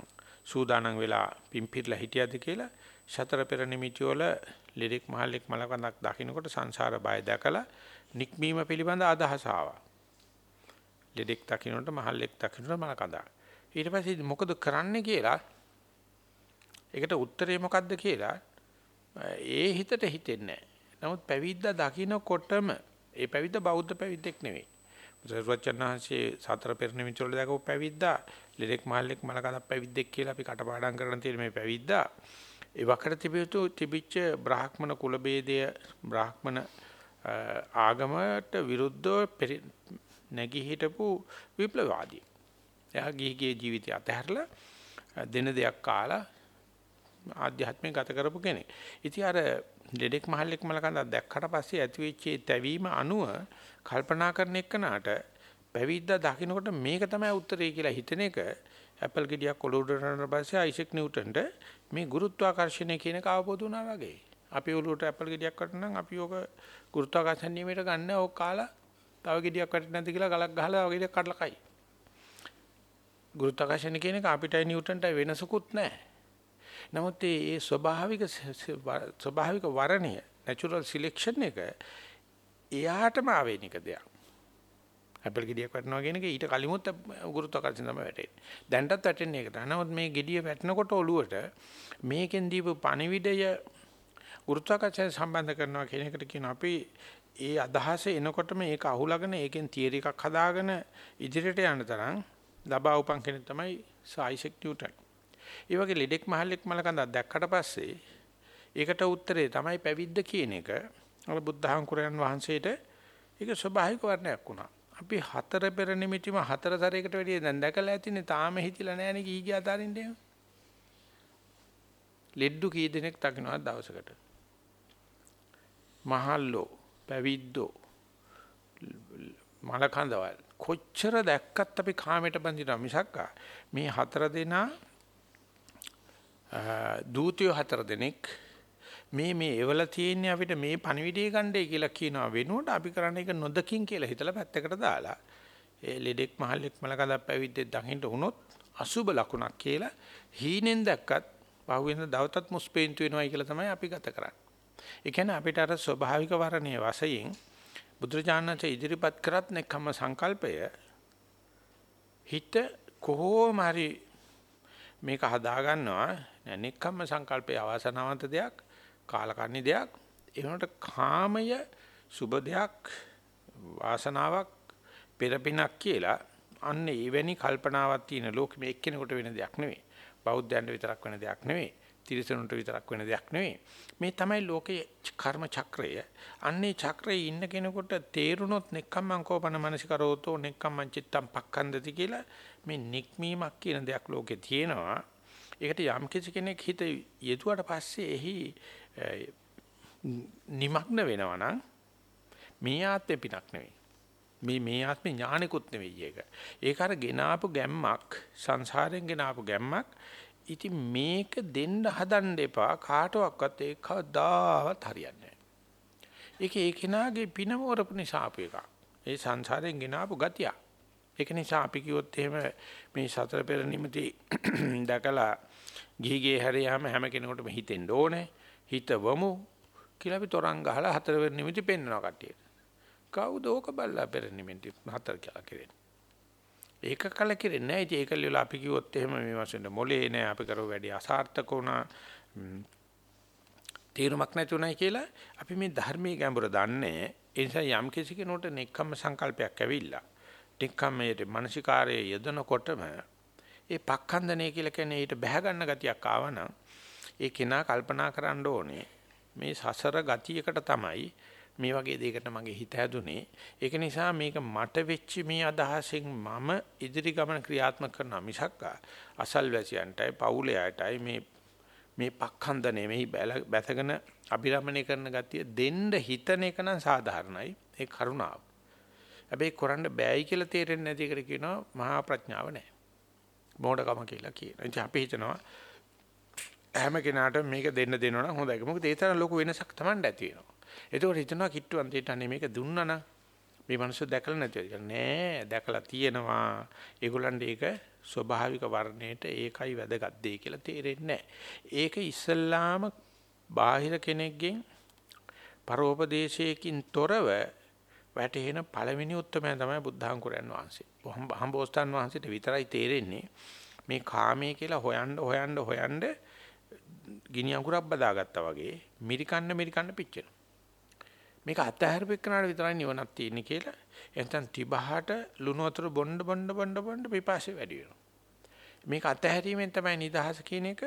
සූදානම් වෙලා පිම්පිරලා හිටියද කියලා සතර පෙර නිමිති වල ලිරික් මහල්ලෙක් මලකඳක් දකින්නකොට සංසාර බය දැකලා නික්මීම පිළිබඳ අදහස ආවා. ලිරික් දකින්නකොට මහල්ලෙක් දකින්නකොට මලකඳක්. ඊට පස්සේ මොකද කරන්න කියලා ඒකට උත්තරේ මොකද්ද කියලා ඒ හිතට හිතෙන්නේ නැහැ. නමුත් පැවිද්දා දකින්නකොටම ඒ පැවිද්ද බෞද්ධ පැවිද්දෙක් නෙවෙයි. සරුවචනාංශයේ සතර පෙරණිමිති වල දැකපු පැවිද්දා ලෙලෙක් මහල්ලෙක් මලකඩක් පැවිද්දෙක් කියලා අපි කටපාඩම් කරන තියෙන මේ පැවිද්දා ඒ වකට තිබියතු තිබිච්ච බ්‍රාහ්මණ කුල ભેදය බ්‍රාහ්මණ ආගමට විරුද්ධව නැගී හිටපු විප්ලවවාදී. එයා ගිහිගේ ජීවිතය අතහැරලා දින දෙකක් කාලා ආධ්‍යාත්මික ගත කරපු කෙනෙක්. ඉතින් අර ලෙඩෙක් මහල්ලෙක් මලකඳක් දැක්කට පස්සේ ඇතිවෙච්ච තැවීම අනුව කල්පනා කරන එකනට පැවිද්දා දකින්නකොට මේක තමයි උත්තරේ කියලා හිතන එක ඇපල් ගෙඩියක් ඔලුවට රනන පස්සේ අයිසෙක් නිව්ටන්ට මේ ගුරුත්වාකර්ෂණය කියන එක අවබෝධ වුණා වගේ. අපි ඔලුවට ඇපල් ගෙඩියක් වටනම් අපි ඕක ගුරුත්වාකර්ෂණ නියමයට ගන්න ඕක කාලා තව ගෙඩියක් වටින්න නැති කියලා ගලක් ගහලා ඔය ගෙඩියක් කඩලා කයි. ගුරුත්වාකර්ෂණ කියන එක අපිටයි නිව්ටන්ටයි වෙනසකුත් නැහැ. නමුත් මේ ස්වභාවික ස්වභාවික වර්ණය natural selection එක එයාටම ආවේනික දෙයක්. ඇපල් ගෙඩියක් වටනවා කියන එක ඊට කලිමුත් ගුරුත්වාකර්ෂණ තමයි වැටෙන්නේ. දැන්ටත් වැටෙන්නේ ඒක තමයි. නමුත් මේ ගෙඩිය වැටෙනකොට ඔළුවට මේකෙන් දීපු පණිවිඩය ගුරුත්වාකර්ෂණ සම්බන්ධ කරනවා කියන එකට කියන අපි ඒ අදහස එනකොටම ඒක අහුලගෙන ඒකෙන් තියරි එකක් හදාගෙන ඉදිරියට යන තරම් ලබා උපන් කෙනෙක් තමයි සායිසෙක් නිව්ටන්. ඒ වගේ ලෙඩෙක් මහල්ලෙක් මලකඳක් දැක්කට පස්සේ ඒකට උත්තරේ තමයි පැවිද්ද කියන එක. අර බුද්ධහංකුරයන් වහන්සේට ඒක ස්වභාවික වර්ණයක් වුණා. අපි හතර පෙර නිමිතිම හතර සැරයකට වැඩිය දැන් දැකලා ඇතිනේ තාම හිතිලා නැහැනේ කී කිය අතාරින්න එහෙම. ලෙඩ්ඩු කී දෙනෙක් දකින්නවත් දවසකට. මහල්ලෝ පැවිද්දෝ මලකඳවල් කොච්චර දැක්කත් අපි කාමයට බඳිනවා මිසක් මේ හතර දෙනා දූතයෝ හතර දෙනෙක් මේ මේ එවල තියෙන්නේ අපිට මේ පණිවිඩය ගන්නයි කියලා කියනවා වෙනුවට අපි කරන්නේ ඒක නොදකින් කියලා හිතලා පැත්තකට දාලා ඒ ලෙඩෙක් මහල්ලෙක් මලකදක් පැවිද්දෙක් දකින්න උනොත් අසුබ ලකුණක් කියලා හීනෙන් දැක්කත් පහුවෙන දවතත් මුස්පේන්තු වෙනවයි කියලා තමයි අපි ගත කරන්නේ. ඒ කියන්නේ අපිට අර ස්වභාවික වර්ණයේ වශයෙන් බුදුරජාණන්සේ ඉදිරිපත් කරත් නෙකම සංකල්පය හිත කොහොම හරි මේක හදා ගන්නවා නෙක්ඛම්ම සංකල්පයේ අවසනාවන්ත දෙයක් කාලකන්ණි දෙයක්. ඒ වුණාට කාමය සුබ දෙයක් වාසනාවක් පෙරපිනක් කියලා අන්න එවැනි කල්පනාවක් තියෙන ලෝකෙ මේ එක්කෙනෙකුට වෙන දෙයක් නෙවෙයි. බෞද්ධයන්ට විතරක් වෙන දෙයක් නෙවෙයි. තිරිසනුන්ට විතරක් වෙන දෙයක් නෙවෙයි. මේ තමයි ලෝකයේ කර්ම චක්‍රය. අන්නේ චක්‍රයේ ඉන්න කෙනෙකුට තේරුනොත් නෙක්ඛම්මං කෝපන මනසිකරෝතෝ නෙක්ඛම්මං චිත්තං පක්ඛන්දති කියලා මේ නික්මීමක් කියන දෙයක් ලෝකේ තියෙනවා. ඒකට යම් කිසි කෙනෙක් හිත යෙදුවට පස්සේ එහි නිමග්න වෙනවා නම් මේ ආත්මේ පිනක් නෙවෙයි. මේ මේ ආත්මේ ඥානෙකුත් නෙවෙයි ඒක. ඒක අර ගෙනාපු ගැම්මක් සංසාරයෙන් ගෙනාපු ගැම්මක්. ඉතින් මේක දෙන්න හදන්න එපා කාටවත් ඒක කවදාවත් හරියන්නේ නැහැ. ඒක ඒ කෙනාගේ පින මෝරපු නිසා ආපු එකක්. ඒ සංසාරයෙන් ගෙනාපු ගතිය. ඒක නිසා අපි කිව්වොත් එහෙම මේ සතර පෙර නිමිති <coughs> දැකලා ගිහිගේ හැරියාම හැම කෙනෙකුටම හිතෙන්න ඕනේ. හිතවමු කියලා අපි තරංග ගහලා හතර පෙර නිමිති පෙන්වනවා කට්ටියට. කවුද ඕක බල්ලා පෙර නිමිති හතර කියලා කරන්නේ? ඒක කල කෙරෙන්නේ නැහැ. ඉතින් ඒක ලියලා අපි කිව්වොත් එහෙම මේ වශයෙන් මොලේ නෑ අපි කරව වැඩි අසාර්ථක වුණා. තීරමක් නැතුණයි කියලා අපි මේ ධර්මයේ ගැඹුර දන්නේ. ඒ නිසා යම් කිසි කෙනෙකුට නෙක්ඛම්ම සංකල්පයක් ඇවිල්ලා නෙක්ඛම්මයේ මානසිකාරයේ යෙදෙනකොටම ඒ පක්ඛන්දනය කියලා කියන්නේ ඊට බැහැ ගන්න ගතියක් ආවනම් ඒ කෙනා කල්පනා කරන්න ඕනේ මේ සසර ගතියකට තමයි මේ වගේ දෙයකට මගේ හිත හැදුනේ. ඒක නිසා මේක මට වෙච්ච මේ අදහසෙන් මම ඉදිරි ගමන ක්‍රියාත්මක කරනවා මිසක් අසල්වැසියන්ටයි පවුලයටයි මේ මේ පක්ඛන්දනේ මෙහි බැසගෙන අභිරමණය කරන ගතිය දෙන්න හිතන එක නම් සාධාරණයි. ඒ කරුණාව. හැබැයි කරන්න බෑයි කියලා තේරෙන්නේ නැති එකට කියනවා මහා ප්‍රඥාව නැහැ. මෝඩකම කියලා කියනවා. ඉතින් අපි හිතනවා හැම කෙනාටම මේක දෙන්න දෙනවා නම් හොඳයි. මොකද ඒ තරම් ලොකු වෙනසක් Tamanට ඇති වෙනවා. එතකොට හිතනවා කිට්ටු අන්තිට අනේ මේක දුන්නා නම් මේ මිනිස්සු දැකලා නැතිද නෑ දැකලා තියෙනවා ඒගොල්ලන්ට ඒක ස්වභාවික වර්ණයට ඒකයි වැදගත් දෙය කියලා තේරෙන්නේ ඒක ඉස්සල්ලාම බාහිර කෙනෙක්ගෙන් පරෝපදේශයකින් තොරව වැටෙන පළවෙනි උත්තරමය තමයි බුද්ධාංකුරයන් වහන්සේ. හම්බෝස්තන් වහන්සේට විතරයි තේරෙන්නේ මේ කාමයේ කියලා හොයන්න හොයන්න හොයන්න ගිනි අඟුරක් බදාගත්තා වගේ මිරිකන්න මිරිකන්න පිච්චෙනවා. මේක අතහැරපෙන්නාට විතරයි නිවනක් තියෙන්නේ කියලා. එතන තිබහට ලුණු වතුර බොන්න බොන්න බොන්න බොන්න පිපාසය වැඩි වෙනවා. මේක අතහැරීමෙන් තමයි නිදහස කියන එක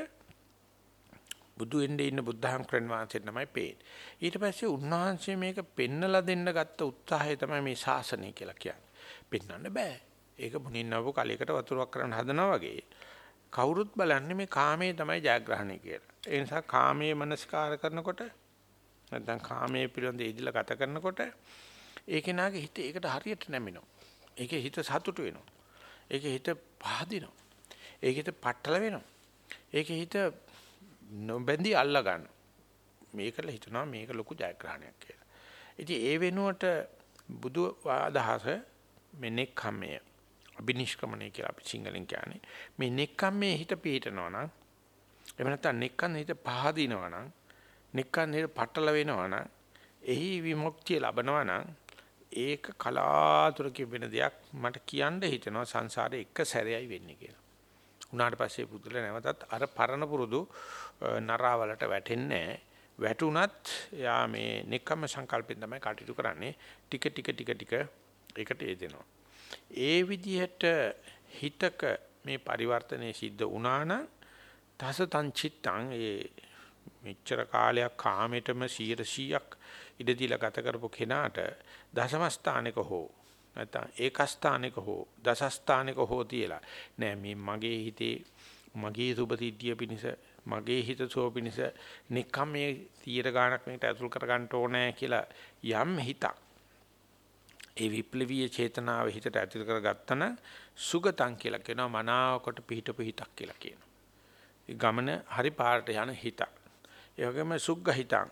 බුදු වෙන්නේ ඉන්න බුද්ධහම් ක්‍රන් වාංශයෙන් තමයි පේන්නේ. ඊට පස්සේ උන්වහන්සේ මේක පෙන්නලා දෙන්න ගත්ත උත්සාහය තමයි මේ ශාසනය කියලා කියන්නේ. පෙන්වන්න බෑ. ඒක මුනින්නව කලයකට වතුරක් කරන්න හදනවා වගේ. කවුරුත් බලන්නේ මේ කාමයේ තමයි ජයග්‍රහණය කියලා. ඒ නිසා කාමයේ මනස්කාර කරනකොට නැත්නම් කාමයේ පිළිබඳ ඉදිලා ගත කරනකොට ඒ කෙනාගේ හිත ඒකට හරියට නැමෙනවා. ඒකේ හිත සතුටු වෙනවා. ඒකේ හිත පහදිනවා. ඒකේ හිත පట్టල වෙනවා. ඒකේ හිත නොබැඳී අල්ල ගන්න. මේකල හිතනවා මේක ලොකු ජයග්‍රහණයක් කියලා. ඉතින් ඒ වෙනුවට බුදු ආදහස මේ නෙක්ඛම්මය අබිනිෂ්ක්‍මණය කියලා අපි සිංහලෙන් කියන්නේ. මේ නෙක්ඛම්මේ හිත පිහිටනවා නම් එහෙම නැත්නම් නෙක්ඛන් හිත පහදිනවා නම් නික්කන්නේ පටල වෙනවනම් එහි විමුක්තිය ලබනවා නම් ඒක කලාතුරකින් වෙන දෙයක් මට කියන්න හිතෙනවා සංසාරේ එක සැරේයි වෙන්නේ කියලා. උනාට පස්සේ පුදුල නැවතත් අර පරණ පුරුදු නරාවලට වැටෙන්නේ වැටුණත් යා මේ නික්කම සංකල්පෙන් තමයි කටයුතු කරන්නේ ටික ටික ටික ටික ඒකට යෙදෙනවා. ඒ විදිහට හිතක මේ පරිවර්තනයේ සිද්ධ වුණා නම් තස තං චිත්තං ඒ මෙච්චර කාලයක් කාමෙටම 100ක් ඉඩ දීලා ගත කරපු කෙනාට දශම ස්ථානික හෝ නැත්නම් ඒක ස්ථානික හෝ දස ස්ථානික හෝ තියලා නෑ මේ මගේ හිතේ මගේ සුභතිද්ධිය පිණිස මගේ හිත සුව පිණිස නිකම් මේ 100 ගාණක් මේකට ඇතුල් කර ගන්න ඕනේ කියලා යම් හිතක් ඒ විප්ලවීය චේතනාව හිතට ඇතුල් කරගත්තන සුගතං කියලා කියනවා මනාවකට පිහිටපු හිතක් කියලා කියනවා. ගමන හරි පාරට යන හිතක්. ඒ වගේම සුග්ගහිතං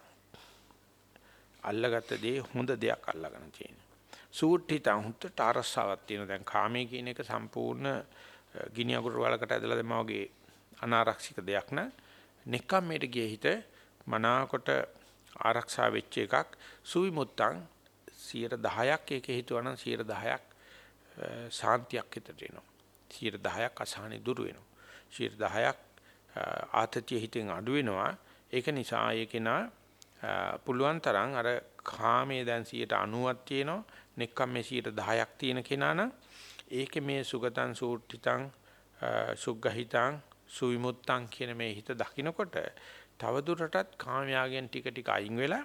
අල්ලගත්ත දේ හොඳ දෙයක් අල්ලගෙන තියෙනවා. සූට්ඨිතං හුත්තට අරසාවක් තියෙනවා. දැන් කාමයේ කියන එක සම්පූර්ණ ගිනි අඟුරු වලකට ඇදලා දැම්මා වගේ අනාරක්ෂිත දෙයක් න ะ. නිකම්මේට ගියේ හිත මනාකොට ආරක්ෂා වෙච්ච එකක් සුවිමුත්තං 10%ක් ඒකේ හිතුවනම් 10%ක් සාන්තියක් හිතට එනවා. 10%ක් අසහනෙ දුරු වෙනවා. 10%ක් ආතතිය හිතෙන් අඩු වෙනවා. ඒක නිසා ඒකේනා පුළුවන් තරම් අර කාමයේ දැන් 90ක් තියෙනවා නෙක්කම්මේ 10ක් තියෙන කෙනා නම් ඒකේ මේ සුගතං සූට්ඨිතං සුග්ගහිතං සුවිමුත්තං කියන මේ හිත දකින්නකොට තවදුරටත් කාමයාගෙන් ටික ටික අයින් වෙලා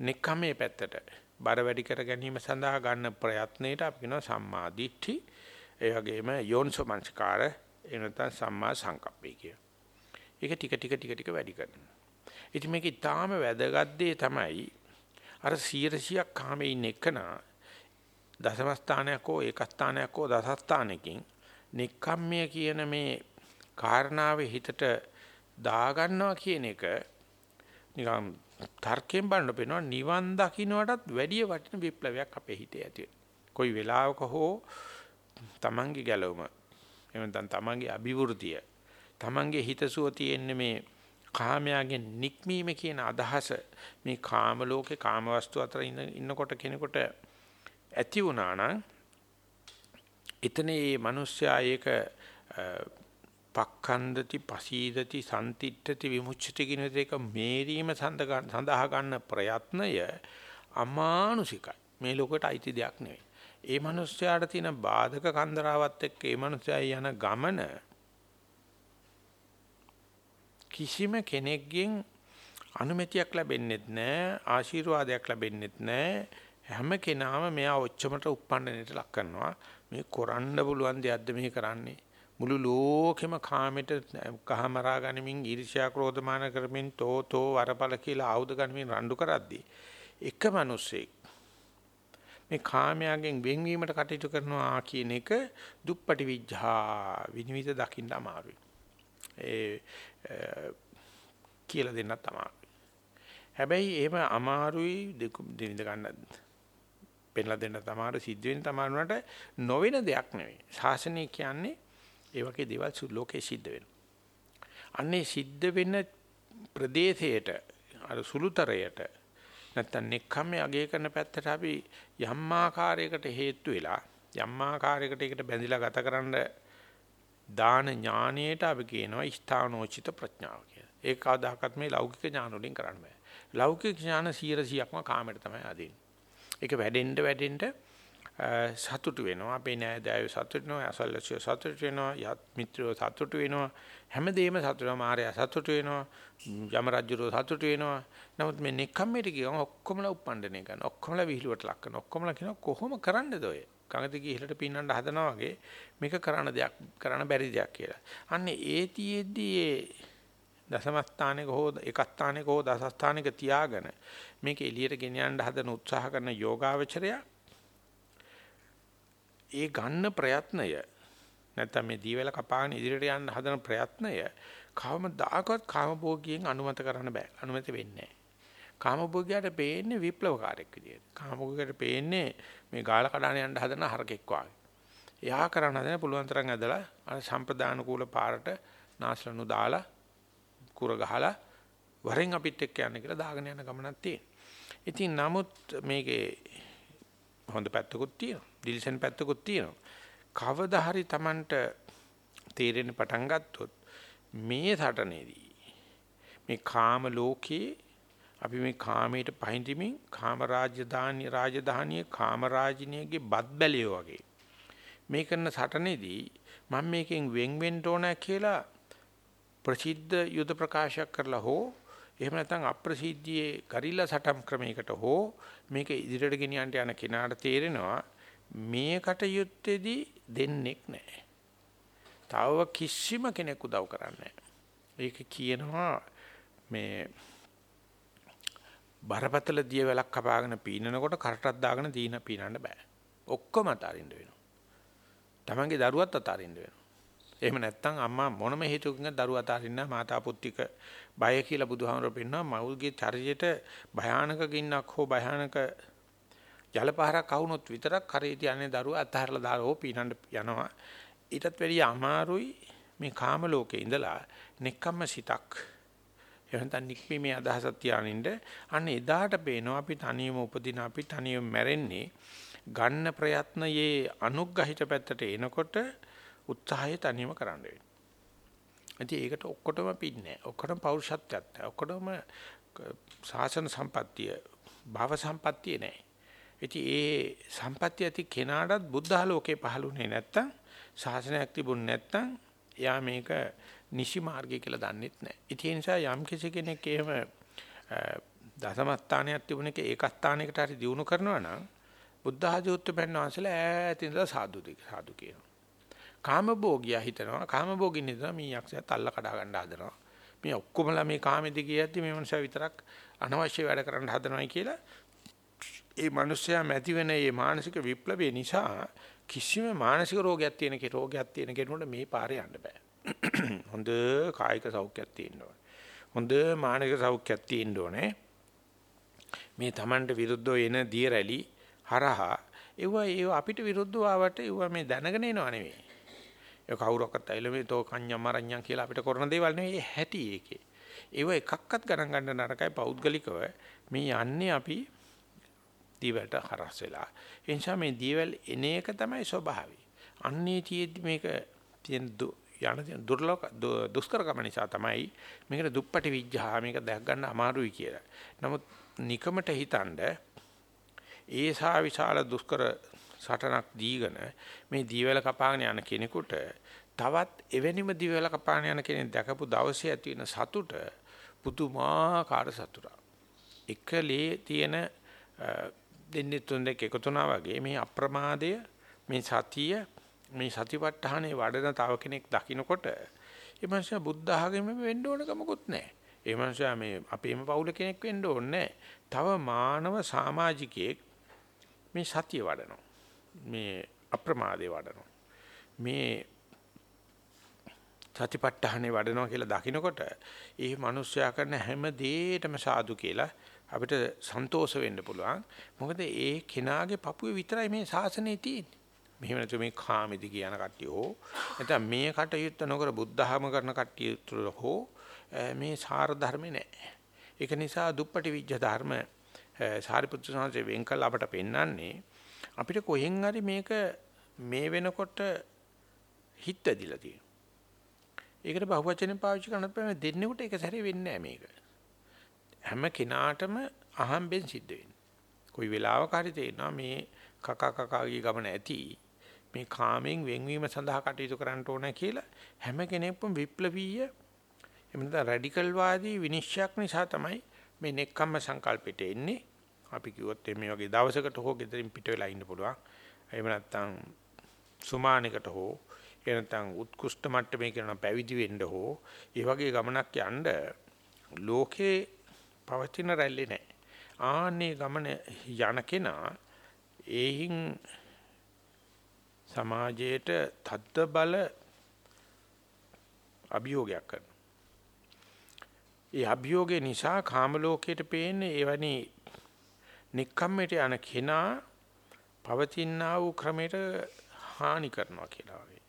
නෙක්කම්මේ පැත්තට බර වැඩි කර ගැනීම සඳහා ගන්න ප්‍රයත්නයේට අපි කියනවා සම්මා දිට්ඨි ඒ වගේම යෝන්සෝමංස්කාර එනතන සම්මා සංකප්පේ කිය. ඒක ටික ටික ටික ටික වැඩි කරනවා. ඉතින් මේක ඊටාම වැදගත් දේ තමයි අර 100ක් කාමේ ඉන්න එකන දසම ස්ථානයක් හෝ ඒක ස්ථානයක් හෝ දස ස්ථානකින් නික්කම්මය කියන මේ කාරණාවේ හිතට දාගන්නවා කියන එක නිකම් තර්කයෙන් බලන්න පේනවා නිවන් දකින්නටත් වැඩිය වටින විප්ලවයක් අපේ හිතේ ඇති කොයි වෙලාවක හෝ තමන්ගේ ගැලවම එහෙම නැත්නම් තමන්ගේ අභිවෘද්ධිය තමන්ගේ හිතසුව තියෙන්නේ මේ කාමයාගෙන් නික්මීම කියන අදහස. මේ කාම ලෝකේ කාම වස්තු අතර ඉන්නකොට කෙනෙකුට ඇති වුණා නම් එතන මේ මිනිස්සයා ඒක පක්ඛන්දති පසීදති සම්තිට්ඨති විමුච්ඡති කියන දෙක මේරීම සඳහා ගන්න ප්‍රයත්නය අමානුෂිකයි. මේ ලෝකෙට අයිති දෙයක් නෙවෙයි. ඒ මිනිස්යාට තියෙන බාධක කන්දරාවත් එක්ක ඒ මිනිස්යා යන ගමන කිසිම කෙනෙක්ගෙන් අනුමැතියක් ලැබෙන්නේ නැහැ ආශිර්වාදයක් ලැබෙන්නේ නැහැ හැම කෙනාම මෙයා ඔච්චමට උප්පන්නනෙට ලක් කරනවා. මේ කරන්න පුළුවන් දෙයක්ද මේ කරන්නේ? මුළු ලෝකෙම කාමෙට කහමරා ගනිමින් ඊර්ෂ්‍යා ක්‍රෝධමාන කරමින් තෝ තෝ වරපල කියලා ආයුධ ගනිමින් රණ්ඩු කරද්දී එක මිනිස්සෙක් මේ කාමයෙන් වෙන්වීමට කටයුතු කරනවා කියන එක දුප්පටි විඥා විනිවිද දකින්න අමාරුයි. ඒ කියලා දෙන්නත් අමාරුයි. හැබැයි එහෙම අමාරුයි දෙවිඳ ගන්න පෙන්ලා දෙන්න තමයි සිද්ධ වෙන තමනුනට නොවන දෙයක් නෙවෙයි. ශාසනය කියන්නේ ඒ වගේ දේවල් ලෝකේ සිද්ධ වෙනවා. අන්නේ සිද්ධ වෙන ප්‍රදේශයට අර සුළුතරයට නැත්තම් නෙක්ඛම්මේ අගය කරන පැත්තට අපි යම් ආකාරයකට හේතු වෙලා යම් ආකාරයකට ඒකට බැඳිලා ගතකරන දාන ඥානයට අපි කියනවා ස්ථානෝචිත ප්‍රඥාව කියලා. ඒක කවදාකවත් මේ ලෞකික ඥාන වලින් කරන්න බෑ. ලෞකික ඥාන 100%ක්ම කාමයට තමයි අදින්නේ. ඒක වැඩෙන්න වැඩෙන්න සතුටු වෙනවා. අපේ නෑදෑයෝ සතුටු වෙනවා අසල්වැසියෝ සතුටු වෙනවා යත් මිත්‍රයෝ සතුටු වෙනවා. හැමදේම සතුටු වෙනවා. මායя සතුටු වෙනවා. යම රජුරෝ සතුටු වෙනවා. නමුත් මේ නෙක්ඛම්මේට කියවම ඔක්කොමලා උප්පණ්ඩණය කරන ඔක්කොමලා විහිළුවට ලක් කරන ඔක්කොමලා කියනවා කොහොම කරන්නද ඔය? කඟති ගිහිලට පින්නන්න හදනවා වගේ මේක කරන්න දෙයක් කරන්න බැරි දෙයක් කියලා අන්නේ ඒතියෙද්දී ඒ දසමස්ථානික හෝ එකස්ථානික හෝ දසස්ථානික තියාගෙන මේක එළියට ගෙනියන්න හදන උත්සාහ කරන යෝගාවචරයා ඒ ගන්න ප්‍රයත්නය නැත්නම් මේ දීවැල කපාගෙන ඉදිරියට යන්න හදන ප්‍රයත්නය කවමදාකවත් කාමභෝගියෙන් අනුමත කරන්න බෑ. අනුමත වෙන්නේ නෑ. කාමභෝගියට පේන්නේ විප්ලවකාරයක් විදියට. කාමභෝගියට පේන්නේ මේ ගාල කඩාන යන්න හදන හරකෙක් වගේ. එයා කරන්න හදන පුළුවන් තරම් ඇදලා අර සම්ප්‍රදාන කූල පාරට නාස්ලනු දාලා කුර ගහලා වරෙන් අපිත් එක්ක යන්න කියලා දාගෙන යන ගමනක් තියෙනවා. ඉතින් නමුත් මේකේ හොඳ පැත්තකුත් තියෙනවා. ඩිලිෂන් පැත්තකුත් තියෙනවා. කවදා හරි Tamanට තේරෙන්න පටන් ගත්තොත් මේ සටනේදී මේ කාම ලෝකේ අපි මේ කාමයට පහඳිමින් කාම රාජධානි රාජධානියේ කාම රාජිනියගේ බත් බැලියෝ වගේ මේ කරන සටනේදී මම මේකෙන් වෙන් වෙන්න ඕන කියලා ප්‍රසිද්ධ යුද ප්‍රකාශයක් කරලා හෝ එහෙම නැත්නම් අප්‍රසිද්ධියේ ගරිල්ලා සටම් ක්‍රමයකට හෝ මේක ඉදිරියට ගෙනියන්න යන කෙනාට තේරෙනවා මේ කටයුත්තේදී දෙන්නෙක් නැහැ. තව කිසිම කෙනෙක් උදව් කරන්නේ ඒක කියනවා මේ බරපතල දියවැලක් කපාගෙන පීනනකොට කරටක් දාගෙන දීන පීනන්න බෑ. ඔක්කොම අතාරින්න වෙනවා. තමන්ගේ දරුවත් අතාරින්න වෙනවා. එහෙම නැත්නම් අම්මා මොනම හේතුවකින් දරුවා අතාරින්න මාතා පුත්තික බය කියලා බුදුහාමර පෙන්නවා මවුගේ චරිතයට භයානක ගින්නක් හෝ භයානක ජලපහරක් આવුනොත් විතරක් කරේ තියන්නේ දරුවා අතහැරලා දාලා පීනන්න යනවා ඊටත් වැඩිය අමාරුයි මේ කාම ලෝකේ ඉඳලා නෙක්කම්ම සිතක් එහෙනම් නික්මීමේ අදහසක් තියානින්ද අන්න එදාට පේනවා අපි තනියම උපදින අපි තනියම මැරෙන්නේ ගන්න ප්‍රයත්නයේ අනුග්‍රහිත පැත්තට එනකොට උත්සාහය තනියම කරන්න වෙනවා. ඉතින් ඒකට ඔක්කොටම පින්නේ ඔක්කොටම පෞරුෂත්වයක් නැහැ. ඔක්කොටම සාසන සම්පත්තිය, භව සම්පත්තිය නැහැ. ඉතින් ඒ සම්පත්තිය ඇති කෙනාටත් බුද්ධ ආලෝකේ පහළුනේ නැත්තම් ශාසනයක් තිබුණ නැත්තම් එයා මේක නිසි මාර්ගය කියලා දන්නෙත් නැහැ. ඉතින් ඒ නිසා යම් කිසි කෙනෙක් එහෙම දසමස්ථානයක් තිබුණ එක ඒකස්ථානයකට හරි දිනු කරනවා නම් බුද්ධ ආධිත්‍ය පෙන්වන්සලා ඈත ඉඳලා සාදු සාදු කියනවා. කාමභෝගියා හිතනවා කාමභෝගින් හිතනවා මේ යක්ෂයා තල්ල කඩා ගන්න හදනවා. මේ ඔක්කොමලා මේ කාමෙදි කියද්දි මේ මනුස්සයා විතරක් අනවශ්‍ය වැඩ කරන්න හදනවායි කියලා ඒ මනුස්සයා මැති වෙන මේ මානසික විප්ලවය නිසා කිසිම මානසික රෝගයක් තියෙන කෙ රෝගයක් තියෙන කෙනෙකුට මේ පාරේ යන්න බෑ. <clears throat> හොඳ කායික සෞඛ්‍යයක් තියෙන්න ඕනේ. හොඳ මානසික සෞඛ්‍යයක් තියෙන්න ඕනේ. මේ Tamanට විරුද්ධව එන දිය රැලි හරහා ඒව ඒව අපිට විරුද්ධව ආවට ඒව මේ දැනගෙන එනව නෙවෙයි. ඒ කවුරක්වත් ඇවිල්ලා මේ තෝ කන්‍යම් මරණ්‍යම් කියලා අපිට කරන දේවල් නෙවෙයි හැටි ඒකේ. ඒව එකක්වත් ගණන් ගන්න නරකයි පෞද්ගලිකව මේ යන්නේ අපි දීවලට හරස් වෙලා. ඒ නිසා මේ දීවල් එන එක තමයි ස්වභාවය. අන්නේ තියෙද්දි මේක තියෙන යන දුර්ලභ දුෂ්කරකම නිසා තමයි මේකට දුප්පටි විඥා මේක දැක් ගන්න අමාරුයි කියලා. නමුත් නිකමට හිතනද ඒසා විශාල දුෂ්කර සටනක් දීගෙන මේ දීවැල කපාගෙන යන කෙනෙකුට තවත් එවැනිම දීවැල කපාගෙන යන කෙනෙක් දැකපු දවසේ ඇති වෙන සතුට පුදුමාකාර සතුටක්. එකලේ තියෙන දෙන්නේ තුන් දෙක එකතු වගේ මේ අප්‍රමාදය මේ සතිය මේ සතිපට්ඨානේ වඩන තව කෙනෙක් දකින්නකොට ඒ මනුස්සයා බුද්ධ ආගමෙම වෙන්න ඕන කමකුත් නැහැ. ඒ මනුස්සයා මේ අපේම පවුල කෙනෙක් වෙන්න ඕනේ තව මානව සමාජිකයෙක් මේ සතිය වඩනවා. මේ අප්‍රමාදේ වඩනවා. මේ සතිපට්ඨානේ වඩනවා කියලා දකිනකොට ඒ මිනිස්සයා කරන හැම දෙයකටම සාදු කියලා අපිට සන්තෝෂ වෙන්න පුළුවන්. මොකද ඒ කෙනාගේ පපුවේ විතරයි මේ ශාසනය තියෙන්නේ. මෙහෙම නැතු මේ කාමෙදි කියන කට්ටිය හෝ නැත්නම් මේ කටයුත්ත නොකර බුද්ධහම කරන කට්ටිය තුළ හෝ මේ සාර ධර්මේ නැහැ. ඒක නිසා දුප්පටි විජ්ජ ධර්ම සාරිපුත්‍ර සාංශේ වෙන්කල් අපට පෙන්වන්නේ අපිට කොහෙන් හරි මේක මේ වෙනකොට හිත ඇදිලා තියෙනවා. ඒකට බහුවචනෙන් පාවිච්චි කරනත් බෑ දෙන්නෙකුට එක සැරේ වෙන්නේ නැහැ මේක. හැම කෙනාටම අහම්බෙන් සිද්ධ වෙන්නේ. කොයි වෙලාවක හරි තේනවා මේ කක කකාගේ ගමන ඇති මේ කාමෙන් වෙන්වීම සඳහා කටයුතු කරන්න ඕන කියලා හැම කෙනෙක්ම විප්ලවීය එහෙම නැත්නම් රැඩිකල් වාදී විනිශ්චයක් නිසා තමයි මේ නෙක්ඛම්ම සංකල්පෙට එන්නේ. අපි කිව්වොත් මේ වගේ දවසකට හෝ ගෙදරින් පිට වෙලා ඉන්න පුළුවන්. එහෙම නැත්නම් සුමානයකට හෝ එහෙම නැත්නම් උත්කෘෂ්ඨ මට්ටමේ කරන පැවිදි වෙන්න හෝ ඒ වගේ ගමනක් යන්න ලෝකේ පවතින රැල්ලේ නැහැ. ආන්නේ ගමන යන කෙනා ඒහින් සමාජයට තද්ද බල අභියෝගයක් කරනවා. ඒ අභියෝගේ නිසා කාම ලෝකයට පේන්නේ එවැනි නික්කම්මයට යන කෙනා පවතිනා වූ ක්‍රමයට හානි කරනවා කියලා වගේ.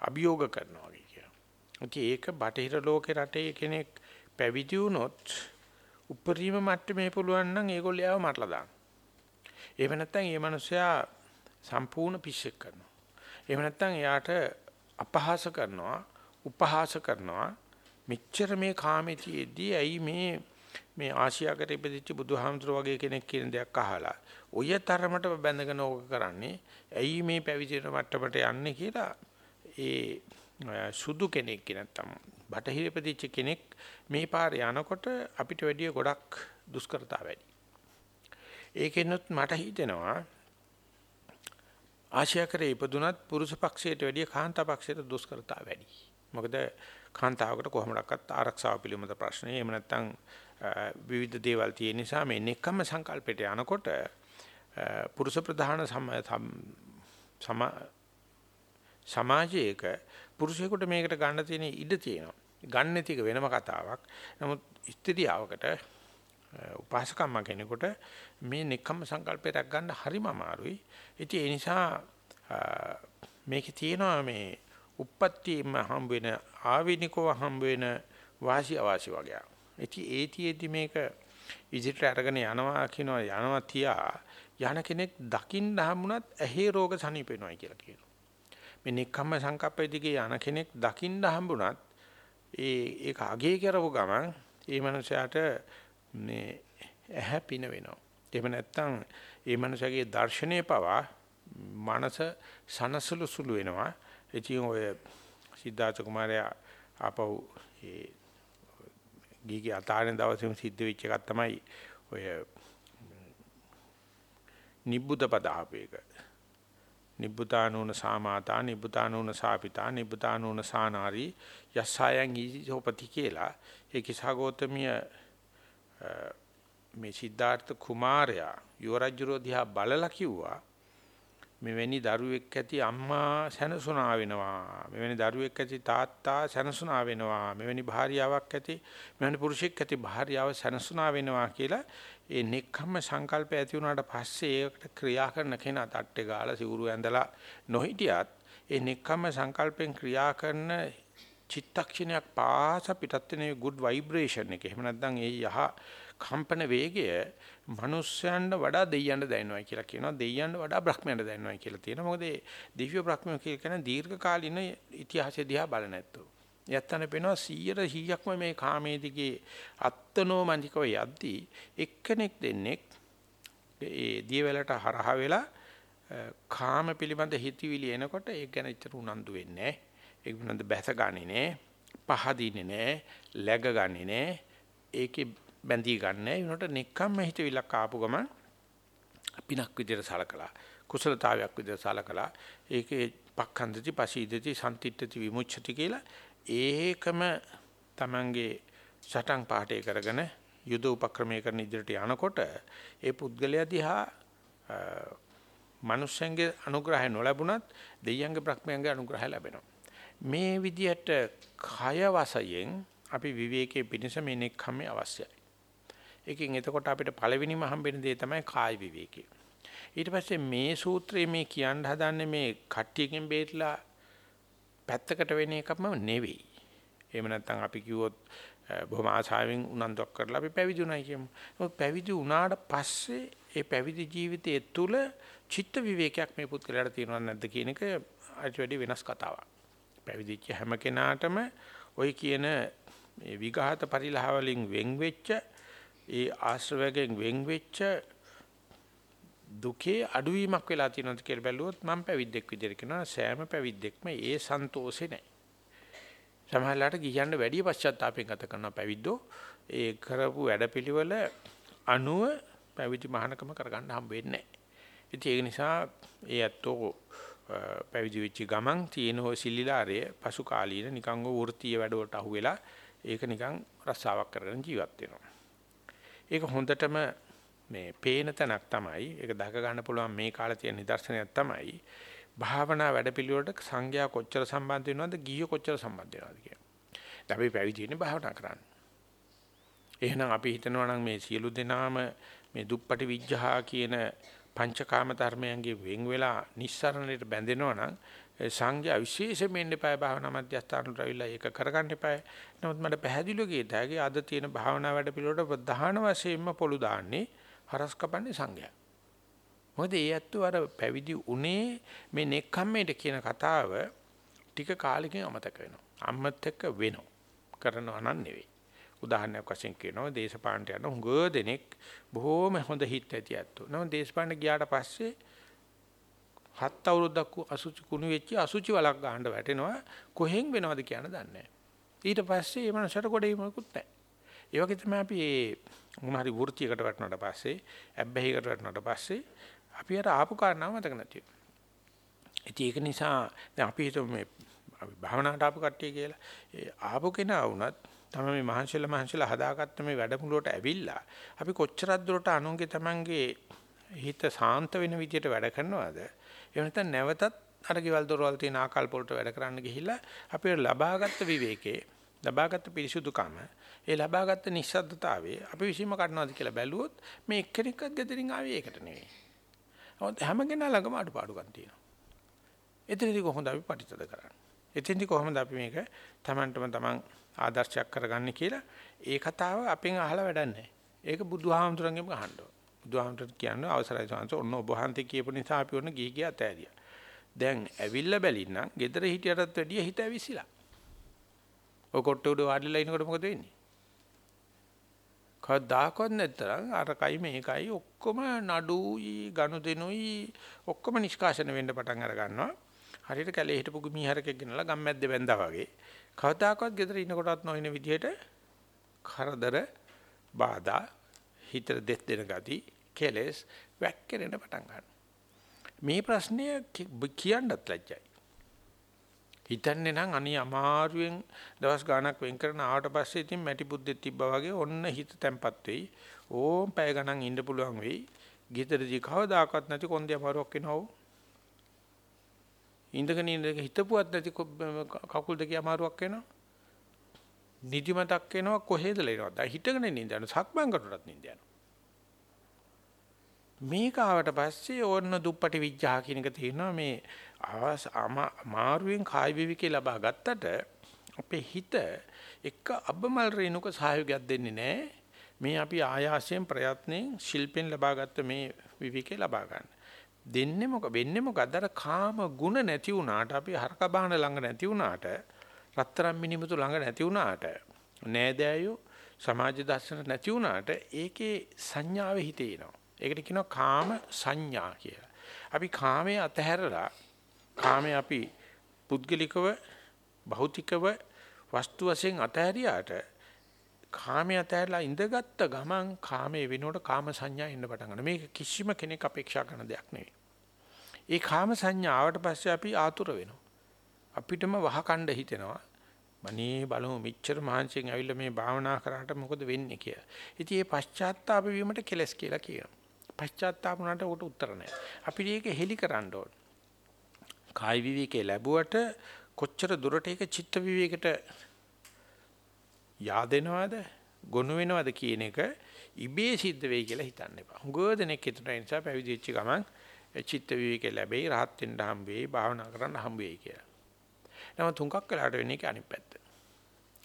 අභියෝග කරනවා වගේ කියනවා. ඒක බටහිර ලෝකේ රටේ කෙනෙක් පැවිදි වුණොත් උපරිම මට්ටමේ පුළුවන් නම් ඒගොල්ලෝ යාව මරලා දාන්න. එහෙම නැත්නම් මේ මිනිස්සයා සම්පූර්ණ පිස්සෙක් කරනවා. එහෙම නැත්නම් එයාට අපහාස කරනවා, උපහාස කරනවා. මෙච්චර මේ කාමෙතියෙදී ඇයි මේ මේ ආසියාකට ඉපදිච්ච බුදුහාමුදුර වගේ කෙනෙක් කියන දෙයක් අහලා ඔය තරමට බැඳගෙන ඕක කරන්නේ ඇයි මේ පැවිදින මට්ටමට යන්නේ කියලා ඒ සුදු කෙනෙක් නැත්තම් බටහිර ඉපදිච්ච කෙනෙක් මේ පාරේ යනකොට අපිට වැඩිය ගොඩක් දුෂ්කරතා වැඩි. ඒකෙන්නොත් මට හිතෙනවා ආශ්‍යාකරේ ඉපදුනත් පුරුෂ පක්ෂයට වැඩිය කාන්තා පක්ෂයට දුෂ්කරතා වැඩි. මොකද කාන්තාවකට කොහොමඩක්වත් ආරක්ෂාව පිළිබඳ ප්‍රශ්නේ එහෙම නැත්නම් විවිධ දේවල් තියෙන නිසා මේ නෙක්කම සංකල්පයට යනකොට පුරුෂ ප්‍රධාන සම සමාජයක පුරුෂයෙකුට මේකට ගන්න තියෙන ඉඩ තියෙනවා. ගන්න නැති එක වෙනම කතාවක්. නමුත් ස්ත්‍රියවකට උපාසකම්ම කෙනෙකුට මේ නෙක්කම් සංකල්පය රැක් ගන්න හරිම අමාරුයි. ඉතින් ඒ නිසා මේකේ තියෙනවා මේ උප්පත්තියම හම්බ වෙන ආවිනිකව හම්බ වෙන වාසි අවාසි වගේ. ඉතින් ඒතිෙදි මේක ඉදිරියට අරගෙන යනවා කියනවා යනවා තියා යන කෙනෙක් දකින්න හම්බුණත් ඇහි රෝග සනීප වෙනවායි කියලා කියනවා. මේ නෙක්කම්ම සංකප්පය දිගේ යන කෙනෙක් දකින්න හම්බුණත් ඒ ඒක අගේ කරපු ගමන් ඒ මනුස්සයාට මේ ඇහැ පින වෙනවා. එහෙම නැත්නම් ඒ මනුස්සයාගේ දර්ශනීය පවා මනස සනසලු සුළු වෙනවා. ඉතින් ඔය සිද්ධාර්ථ කුමාරයා ආපහු ඒ ගීගේ අතාරින දවසේම සිද්ධ වෙච්ච එකක් තමයි ඔය නිබ්බුත පදාපේක. නිබ්බුතානෝන සාමාතා නිබ්බුතානෝන සාපිතා නිබ්බුතානෝන සානාරි යස්සයන් ඊසෝපති කියලා ඒ කිසాగෝතමිය මේ සිද්ධාර්ථ කුමාරයා යුවරජුරෝ දිහා බලලා කිව්වා මෙවැනි දරුවෙක් ඇති අම්මා සැනසුණා වෙනවා. මෙවැනි දරුවෙක් ඇති තාත්තා සැනසුණා වෙනවා. මෙවැනි භාර්යාවක් ඇති මෙවැනි පුරුෂයෙක් ඇති භාර්යාව සැනසුණා වෙනවා කියලා ඒ නෙක්ඛම්ම සංකල්පය ඇති වුණාට පස්සේ ඒකට ක්‍රියා කරන කෙනා තට්ටේ ගාලා සිවුරු ඇඳලා නොහිටියත් ඒ නෙක්ඛම්ම සංකල්පෙන් ක්‍රියා කරන චිත්තක්ෂණයක් පාස පිටත් වෙන good vibration එක. එහෙම නැත්නම් ඒ යහ කම්පන වේගය මිනිස්යන්ට වඩා දෙයයන්ට දැනෙනවා කියලා කියනවා. දෙයයන්ට වඩා බ්‍රහ්මයන්ට දැනෙනවා කියලා තියෙනවා. මොකද ඒ දිව්‍ය බ්‍රහ්මය කියන දීර්ඝ කාලින ඉතිහාසය දිහා බලන ඇත්තෝ. යත්තන පේනවා 100 100ක්ම මේ කාමයේ දිගේ අත්නෝ මන්දිකව යද්දී එක්කෙනෙක් දෙන්නෙක් ඒ දියවැලට හරහා වෙලා කාම පිළිබඳ හිතවිලි එනකොට ඒක ගැන ඉතර උනන්දු වෙන්නේ නැහැ. ඒක පිළිබඳ බැස ගන්නෙ නෑ. පහදින්නේ නෑ. läග ගන්නෙ නෑ. ඒකේ බැඳී ගන්න නෑ. ඒනොට නෙක්කම්ම හිතවිලක් ආපු ගමන් පිනක් විදිහට සලකලා කුසලතාවයක් විදිහට සලකලා ඒකේ පක්ඛන්දති පසීදති සම්තිත්‍ත්‍ති විමුච්ඡති කියලා ඒකම Tamange සටන් පාඨය කරගෙන යුද උපක්‍රමයේ කරන ඉදිරියට යනකොට ඒ පුද්ගලයා දිහා මනුෂ්‍යංගේ අනුග්‍රහය නොලැබුණත් දෙයියන්ගේ බ්‍රහ්මයන්ගේ අනුග්‍රහය ලැබෙනවා මේ විදිහට කය වශයෙන් අපි විවේකයේ පිණිස මේ නෙක්ඛම්මේ අවශ්‍යයි. ඒකෙන් එතකොට අපිට පළවෙනිම හම්බෙන දේ තමයි කාය විවේකය. ඊට පස්සේ මේ සූත්‍රයේ මේ කියන්න හදන්නේ මේ කට්ටියකින් බේරලා පැත්තකට වෙන එකක්ම නෙවෙයි. එහෙම නැත්නම් අපි කිව්වොත් බොහොම ආශාවෙන් උනන්දුවක් කරලා අපි පැවිදි වුණයි කියමු. නමුත් පැවිදි වුණාට පස්සේ ඒ පැවිදි ජීවිතයේ තුල චිත්ත විවේකයක් මේ පුත්කලයට තියෙනවද නැද්ද කියන එක අයිට වැඩි වෙනස් කතාවක්. පැවිදිච්ච හැම කෙනාටම ওই කියන මේ විඝාත පරිලහ වලින් වෙන් වෙච්ච ඒ ආශ්‍රවයෙන් වෙන් වෙච්ච දුකේ අඩුවීමක් වෙලා තියෙනවද කියලා බැලුවොත් මම පැවිද්දෙක් විදිහට කියනවා සෑම පැවිද්දෙක්ම ඒ සන්තෝෂේ නැහැ. සමහරලාට ගියන්න වැඩි පශ්චාත්තාපයෙන් ගත කරන පැවිද්දෝ ඒ කරපු වැඩපිළිවෙල අනුව පැවිදි මහානකම කරගන්න හම්බ වෙන්නේ නැහැ. ඒක නිසා ඒ ඇත්තෝ පැවිදි වෙච්ච ගමන් තියෙන ඔය සිල්ලිලාරය පසු කාලීන නිකන් ඔය වෘත්තීය වැඩවලට අහුවෙලා ඒක නිකන් රස්සාවක් කරගෙන ජීවත් වෙනවා. ඒක හොඳටම මේ පේන තැනක් තමයි ඒක දක ගන්න පුළුවන් මේ කාලේ තියෙන නිදර්ශනයක් තමයි භාවනා වැඩපිළිවෙලට සංඥා කොච්චර සම්බන්ධ වෙනවද ගිහිය කොච්චර සම්බන්ධ වෙනවද කියලා. දැන් අපි පැවිදි වෙන්නේ භාවනා කරන්න. එහෙනම් අපි හිතනවා නම් මේ සියලු දෙනාම මේ දුප්පටි විඥහා කියන පංචකාම ධර්මයන්ගේ වෙන් වෙලා නිස්සරණයට බැඳෙනවා නම් සංඝයා විශේෂයෙන්ම ඉන්න එපා භාවනා මධ්‍යස්ථානට ඇවිල්ලා ඒක කරගන්න එපා. නමුත් මට පැහැදිලිව කියතයි අද තියෙන භාවනා වැඩ පිළිවෙලට ප්‍රධාන වශයෙන්ම පොළු දාන්නේ හරස් කපන්නේ සංඝයා. මොකද ඒ ඇත්තෝ අර පැවිදි උනේ මේ නෙක්ඛම්මේට කියන කතාව ටික කාලෙකින් අමතක වෙනවා. අම්මත් එක්ක වෙනවා. කරනවා නන් නෙවෙයි. උදාහරණයක් වශයෙන් කියනවා දේශපාලනට යන හුඟ දෙනෙක් බොහෝම හොඳ හිත් ඇති ඇත්තෝ. නම දේශපාලන ගියාට පස්සේ හත් අවුරුද්දක් අසුචි කුණු වෙච්ච අසුචි වලක් ගහන්න වැටෙනවා කොහෙන් වෙනවද කියන දන්නේ ඊට පස්සේ ඒ මනසට කොටේ මොකුත් නැහැ. ඒ වගේ තමයි අපි මේ මොන හරි වෘත්තියකට වැටුණාට පස්සේ අබ්බැහිකට වැටුණාට පස්සේ අපි අර ආපු කාරණාව මතක නැති වෙනවා. ඒක නිසා දැන් අපි හිතමු මේ අපි භාවනාවට ආපු කට්ටිය කියලා. ඒ ආපු කෙනා වුණත් තමයි මේ මහන්සියල මහන්සියල හදාගත්ත මේ වැඩමුළුවට ඇවිල්ලා අපි කොච්චරක් දුරට අනුන්ගේ තමන්ගේ හිත සාන්ත වෙන විදියට වැඩ කරනවද එහෙම නැත්නම් නැවතත් අර ගෙවල් දොරවල් තියෙන ආකල්ප වලට වැඩ කරන්න ගිහිල්ලා අපි ලබාගත් විවේකේ ලබාගත් පිරිසුදුකම ඒ ලබාගත් නිස්සද්දතාවයේ අපි විසීම කරනවාද කියලා බැලුවොත් මේ එක්කෙනෙක්වත් ගෙදරින් ආවේ ඒකට නෙවෙයි. හැම කෙනා ළඟම අඩුපාඩුකම් තියෙනවා. එතනදී කොහොමද අපි පරිත්‍යාග කරන්නේ? එතෙන්දී කොහොමද අපි මේක Tamanටම Taman ආදර්ශයක් කරගන්නේ කියලා ඒ කතාව අපෙන් අහලා වැඩක් නැහැ. ඒක බුදුහාමුදුරන්ගෙම අහන්න ඕන. බුදුහාමුදුරන් කියන්නේ අවසරයි සංස ඔන්න ඔබ වහන්සේ කියපු නිසා අපි ඔන්න ගිහි ගියා තෑරියා. දැන් ඇවිල්ලා බැලින්නම් ගෙදර හිටියටත් වැඩිය හිත ඇවිසිලා. ඔය කොට්ට උඩ වාඩිලා ඉනකොට මොකද වෙන්නේ? කවදාකවත් නැතරම් අරකයි මේකයි ඔක්කොම නඩුයි ගනුදෙනුයි ඔක්කොම නිෂ්කාශන වෙන්න පටන් අර ගන්නවා. හරියට කැලේ හිටපු මීහරකෙක් ගෙනලා ගම්මැද්දේ බැඳා වගේ. කවදාකවත් ගෙදර ඉන්නකොටත් නොවන විදිහට කරදර බාධා හිතට දෙස් දෙන ගති කෙලස් වැක්කෙරෙන පටන් ගන්නවා. මේ ප්‍රශ්නය කියන්නත් ලැජ්ජයි. හිතන්නේ නම් අනි අමාරුවෙන් දවස් ගාණක් වෙන් කරන ආවට පස්සේ ඉතින් මැටි බුද්දෙක් තිබ්බා වගේ ඔන්න හිත තැම්පත් වෙයි. ඕම් පැය ගණන් ඉන්න පුළුවන් වෙයි. ගෙදරදී කවදාකවත් නැති කොන්දේ අමාරුවක් වෙනවෝ. ඉඳගෙන ඉඳගෙන හිතපුවත් නැති කකුල් දෙකේ අමාරුවක් වෙනවා. නිදිමතක් එනවා කොහෙද ලේනවද? හිටගෙන නිඳ යන සක්මන් කරනටත් නිඳ යනවා. මේක ආවට පස්සේ ඕන්න දුප්පටි විඥා කියන එක තියෙනවා මේ මාරුවෙන් කායි විවිකේ ලබා ගත්තට අපේ හිත එක අබමල් රේණුක සහයෝගයක් දෙන්නේ නැහැ. මේ අපි ආයාසයෙන් ප්‍රයත්නෙන් ශිල්පෙන් ලබාගත්ත මේ විවිකේ ලබා ගන්න. දෙන්නේ මොක වෙන්නේ මොකද අර කාම ගුණ නැති වුණාට අපි හරක බාහන ළඟ නැති වුණාට රත්තරන් මිනිමුතු ළඟ නැති වුණාට නෑදෑයෝ සමාජ දර්ශන නැති වුණාට ඒකේ සංඥාවේ හිතේ එනවා. ඒකට කියනවා කාම සංඥා කියලා. අපි කාමයේ අතහැරලා කාමයේ අපි පුද්ගලිකව භෞතිකව වස්තු වශයෙන් අතහැරියාට කාමයේ අතහැරලා ඉඳගත්ත ගමන් කාමයේ වෙනකොට කාම සංඥා එන්න පටන් ගන්නවා. මේක කිසිම කෙනෙක් අපේක්ෂා කරන දෙයක් නෙවෙයි. ඒ කාම සංඥා ආවට පස්සේ අපි ආතුර වෙනවා. අපිටම වහකණ්ඩ හිතෙනවා. මනේ බලමු මෙච්චර මහන්සියෙන් ඇවිල්ලා මේ භාවනා කරාට මොකද වෙන්නේ කියලා. ඉතින් මේ පශ්චාත්තාප වීමට කෙලස් කියලා කියනවා. පශ්චාත්තාප වුණාට උට උත්තර නැහැ. අපිට ඒක හෙලි කරන්න ඕන. කායි විවේකේ ලැබුවට කොච්චර දුරට ඒක චිත්ත විවේකයට yaadෙනවද ගොනු වෙනවද කියන එක ඉබේ සිද්ධ වෙයි කියලා හිතන්න එපා. හුඟ දෙනෙක් හිතන නිසා පැවිදි වෙච්ච ගමන් චිත්ත විවේකේ ලැබෙයි, rahat වෙන්න හම්බ වෙයි, භාවනා කරන්න හම්බ වෙයි කියලා. නමුත් තුන්කක් වෙලාට වෙන්නේ ඒක අනිත් පැත්ත.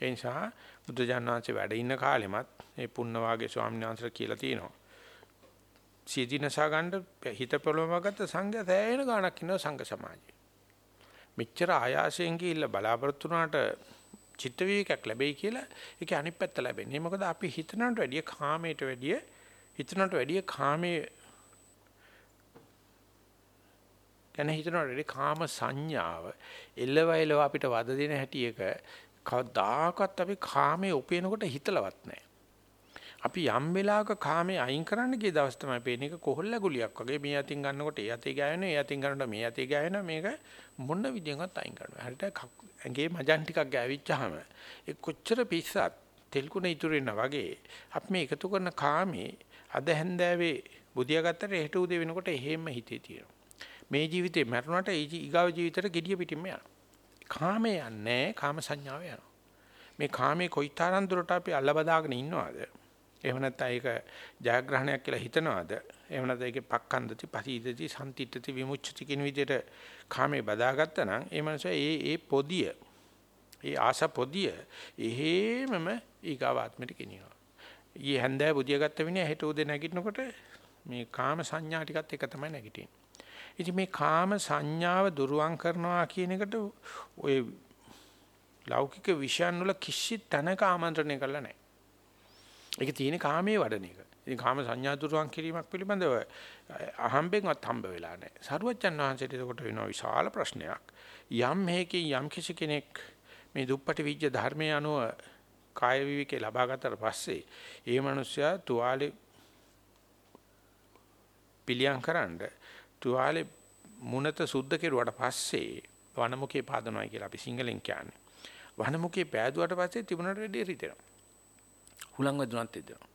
ඒ නිසා බුදුජානනාංශේ වැඩ ඉන්න කාලෙමත් මේ පුන්න වාගේ ස්වාමීන් වහන්සේ කියලා තියෙනවා. සියදිනසා ගන්න හිත පොළොමගත සංඝ සෑහෙන ගාණක් ඉන්නවා සංඝ සමාජයේ. මෙච්චර ආයාසයෙන් ගිහිල්ලා බලාපොරොත්තු වුණාට චිත්ත විවේකයක් ලැබෙයි කියලා ඒක අනිත් පැත්ත ලැබෙන්නේ. මොකද අපි හිතනට වැඩිය කාමයට වැඩිය හිතනට වැඩිය කාමයේ ගැන හිතනට වැඩිය කාම සංඥාව එළවයිලව අපිට වද දෙන හැටි එක කවදාකවත් අපි කාමයේ උපේනකොට හිතලවත් නැහැ. අපි යම් වෙලාවක කාමයේ අයින් කරන්න ගිය දවස් තමයි පේන්නේ ඒක කොහොල්ල ගුලියක් වගේ මේ අතින් ගන්නකොට ඒ අතේ ගෑවෙනවා ඒ අතින් ගන්නකොට මේ අතේ ගෑවෙනවා මේක මොන විදියෙන්වත් අයින් කරනවා හරියට ඇඟේ මජන් ටිකක් ගෑවිච්චාම ඒ කොච්චර පිස්සත් තෙල් කුණ ඉතුරු වෙනා වගේ අපි මේ එකතු කරන කාමේ අද හැන්දෑවේ බුදියා ගත්තට හෙට උදේ වෙනකොට එහෙම හිතේ තියෙනවා. මේ ජීවිතේ මරුණාට ඒ ඊගාව ජීවිතේට gediya පිටින්ම යනවා. කාමේ යන්නේ කාම සංඥාව යනවා. මේ කාමේ කොයිතරම් දුරට අපි අල්ලබදාගෙන ඉන්නවද? එහෙම නැත්නම් ඒක ජයග්‍රහණයක් කියලා හිතනවාද? එහෙම නැත්නම් ඒකේ පක්ඛන්දති, පසීදති, සම්තිත්‍ත්‍ති, විමුච්ඡති කියන විදිහට කාමේ බදාගත්තා නම් ඒ මනුස්සයා ඒ ඒ පොදිය, ඒ ආස පොදිය එහෙමම ඊගාවාත්මයට ගෙනියනවා. ඊ හැන්දෑ බුදිය ගත්ත විනේ හෙට උදේ නැගිටිනකොට මේ කාම සංඥා ටිකත් එක තමයි නැගිටින්නේ. ඉතින් මේ කාම සංඥාව දුරුවන් කරනවා කියන එකට ඔය ලෞකික විෂයන් වල කිසි තැනක ආමන්ත්‍රණය කරලා නැහැ. ඒක තියෙන කාමයේ වඩන එක. ඉතින් කාම සංඥා දුරුවන් කිරීමක් පිළිබඳව අහම්බෙන්වත් හම්බ වෙලා නැහැ. සරුවච්චන් වහන්සේට ඒකට වෙනවා විශාල ප්‍රශ්නයක්. යම් හේකින් යම් කිසි කෙනෙක් මේ දුප්පටි විජ්ජ ධර්මයේ අනුව කාය විවිකේ ලබා ගත්තට පස්සේ ඒ මනුස්සයා තුවාලේ පිළියම් කරන්න තුවාලේ මුණත සුද්ධ කෙරුවට පස්සේ වනමුකේ පාදනවායි කියලා අපි සිංහලෙන් කියන්නේ. වනමුකේ පෑදුවට පස්සේ තිබුණට වැඩි රිදෙනවා. හුලං වැදුනත් රිදෙනවා.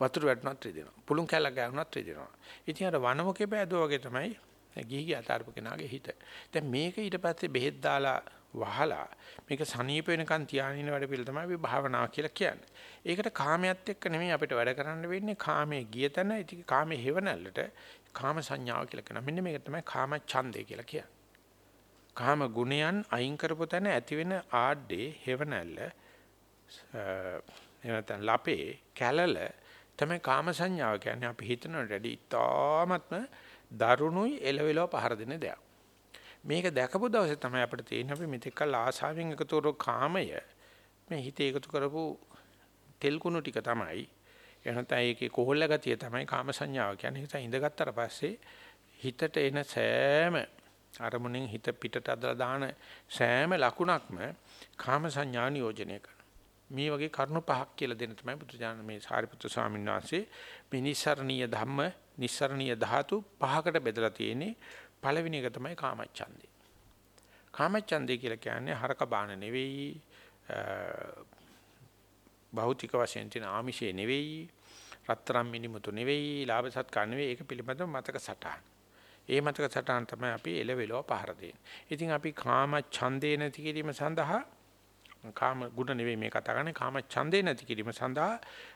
වතුර වැටුනත් රිදෙනවා. පුළුන් කැලක් ගෑවුනත් රිදෙනවා. ඉතින් අර වනමුකේ පෑදුවා වගේ තමයි ගිහි අතාරපු කෙනාගේ හිත. දැන් මේක ඊට පස්සේ බෙහෙත් දාලා වහලා මේක සනීප වෙනකන් තියාගෙන වැඩ පිළ තමයි අපි භාවනාව කියලා කියන්නේ. ඒකට කාමයට එක්ක නෙමෙයි අපිට වැඩ කරන්න වෙන්නේ කාමයේ ගිය තැන ඉතින් කාමයේ හේවණල්ලට කාම සංඥාව කියලා කියනවා. මෙන්න මේක තමයි කාම ඡන්දය කියලා කියන්නේ. කාම ගුණයන් අයින් කරපු තැන ඇතිවෙන ආඩේ හේවණල්ල එහෙම නැත්නම් ලපේ කැලල තමයි කාම සංඥාව කියන්නේ අපි හිතනට වැඩි ඉතාමත්ම දරුණුයි එලවෙලව පහර දෙන දෙයක්. මේක දැකපු දවසේ තමයි අපිට තේරෙන්නේ අපි මෙතෙක්කල් ආසාවෙන් එකතු කරපු කාමය මේ හිතේ එකතු කරපු තෙල් කුණු ටික තමයි එනත ඒකේ කොහොල්ල ගතිය තමයි කාම සංඥාව කියන්නේ. ඒක ඉඳගත්තර පස්සේ හිතට එන සෑම අරමුණෙන් හිත පිටට අදලා දාන සෑම ලකුණක්ම කාම සංඥා නියෝජනය කරනවා. මේ වගේ කරුණු පහක් කියලා දෙන්න තමයි බුදුජානක මේ සාරිපුත්‍ර ස්වාමීන් වහන්සේ මේ නිස්සරණීය ධම්ම නිස්සරණීය ධාතු පහකට බෙදලා තියෙන්නේ පළවෙනි එක තමයි කාමච්ඡන්දේ කාමච්ඡන්දේ කියලා කියන්නේ හරක බාන නෙවෙයි භෞතික වශයෙන් තියෙන ආමිෂේ නෙවෙයි රත්තරන් මිනිමුතු නෙවෙයි ලාභ සත්කාර නෙවෙයි. ඒක පිළිබඳව මතක සටහන්. ඒ මතක සටහන් තමයි අපි එලෙවෙලව පහර දෙන්නේ. ඉතින් අපි කාම ඡන්දේ නැති කිරීම සඳහා කාම ගුණ නෙවෙයි මේ කතා කරන්නේ කාම ඡන්දේ නැති කිරීම සඳහා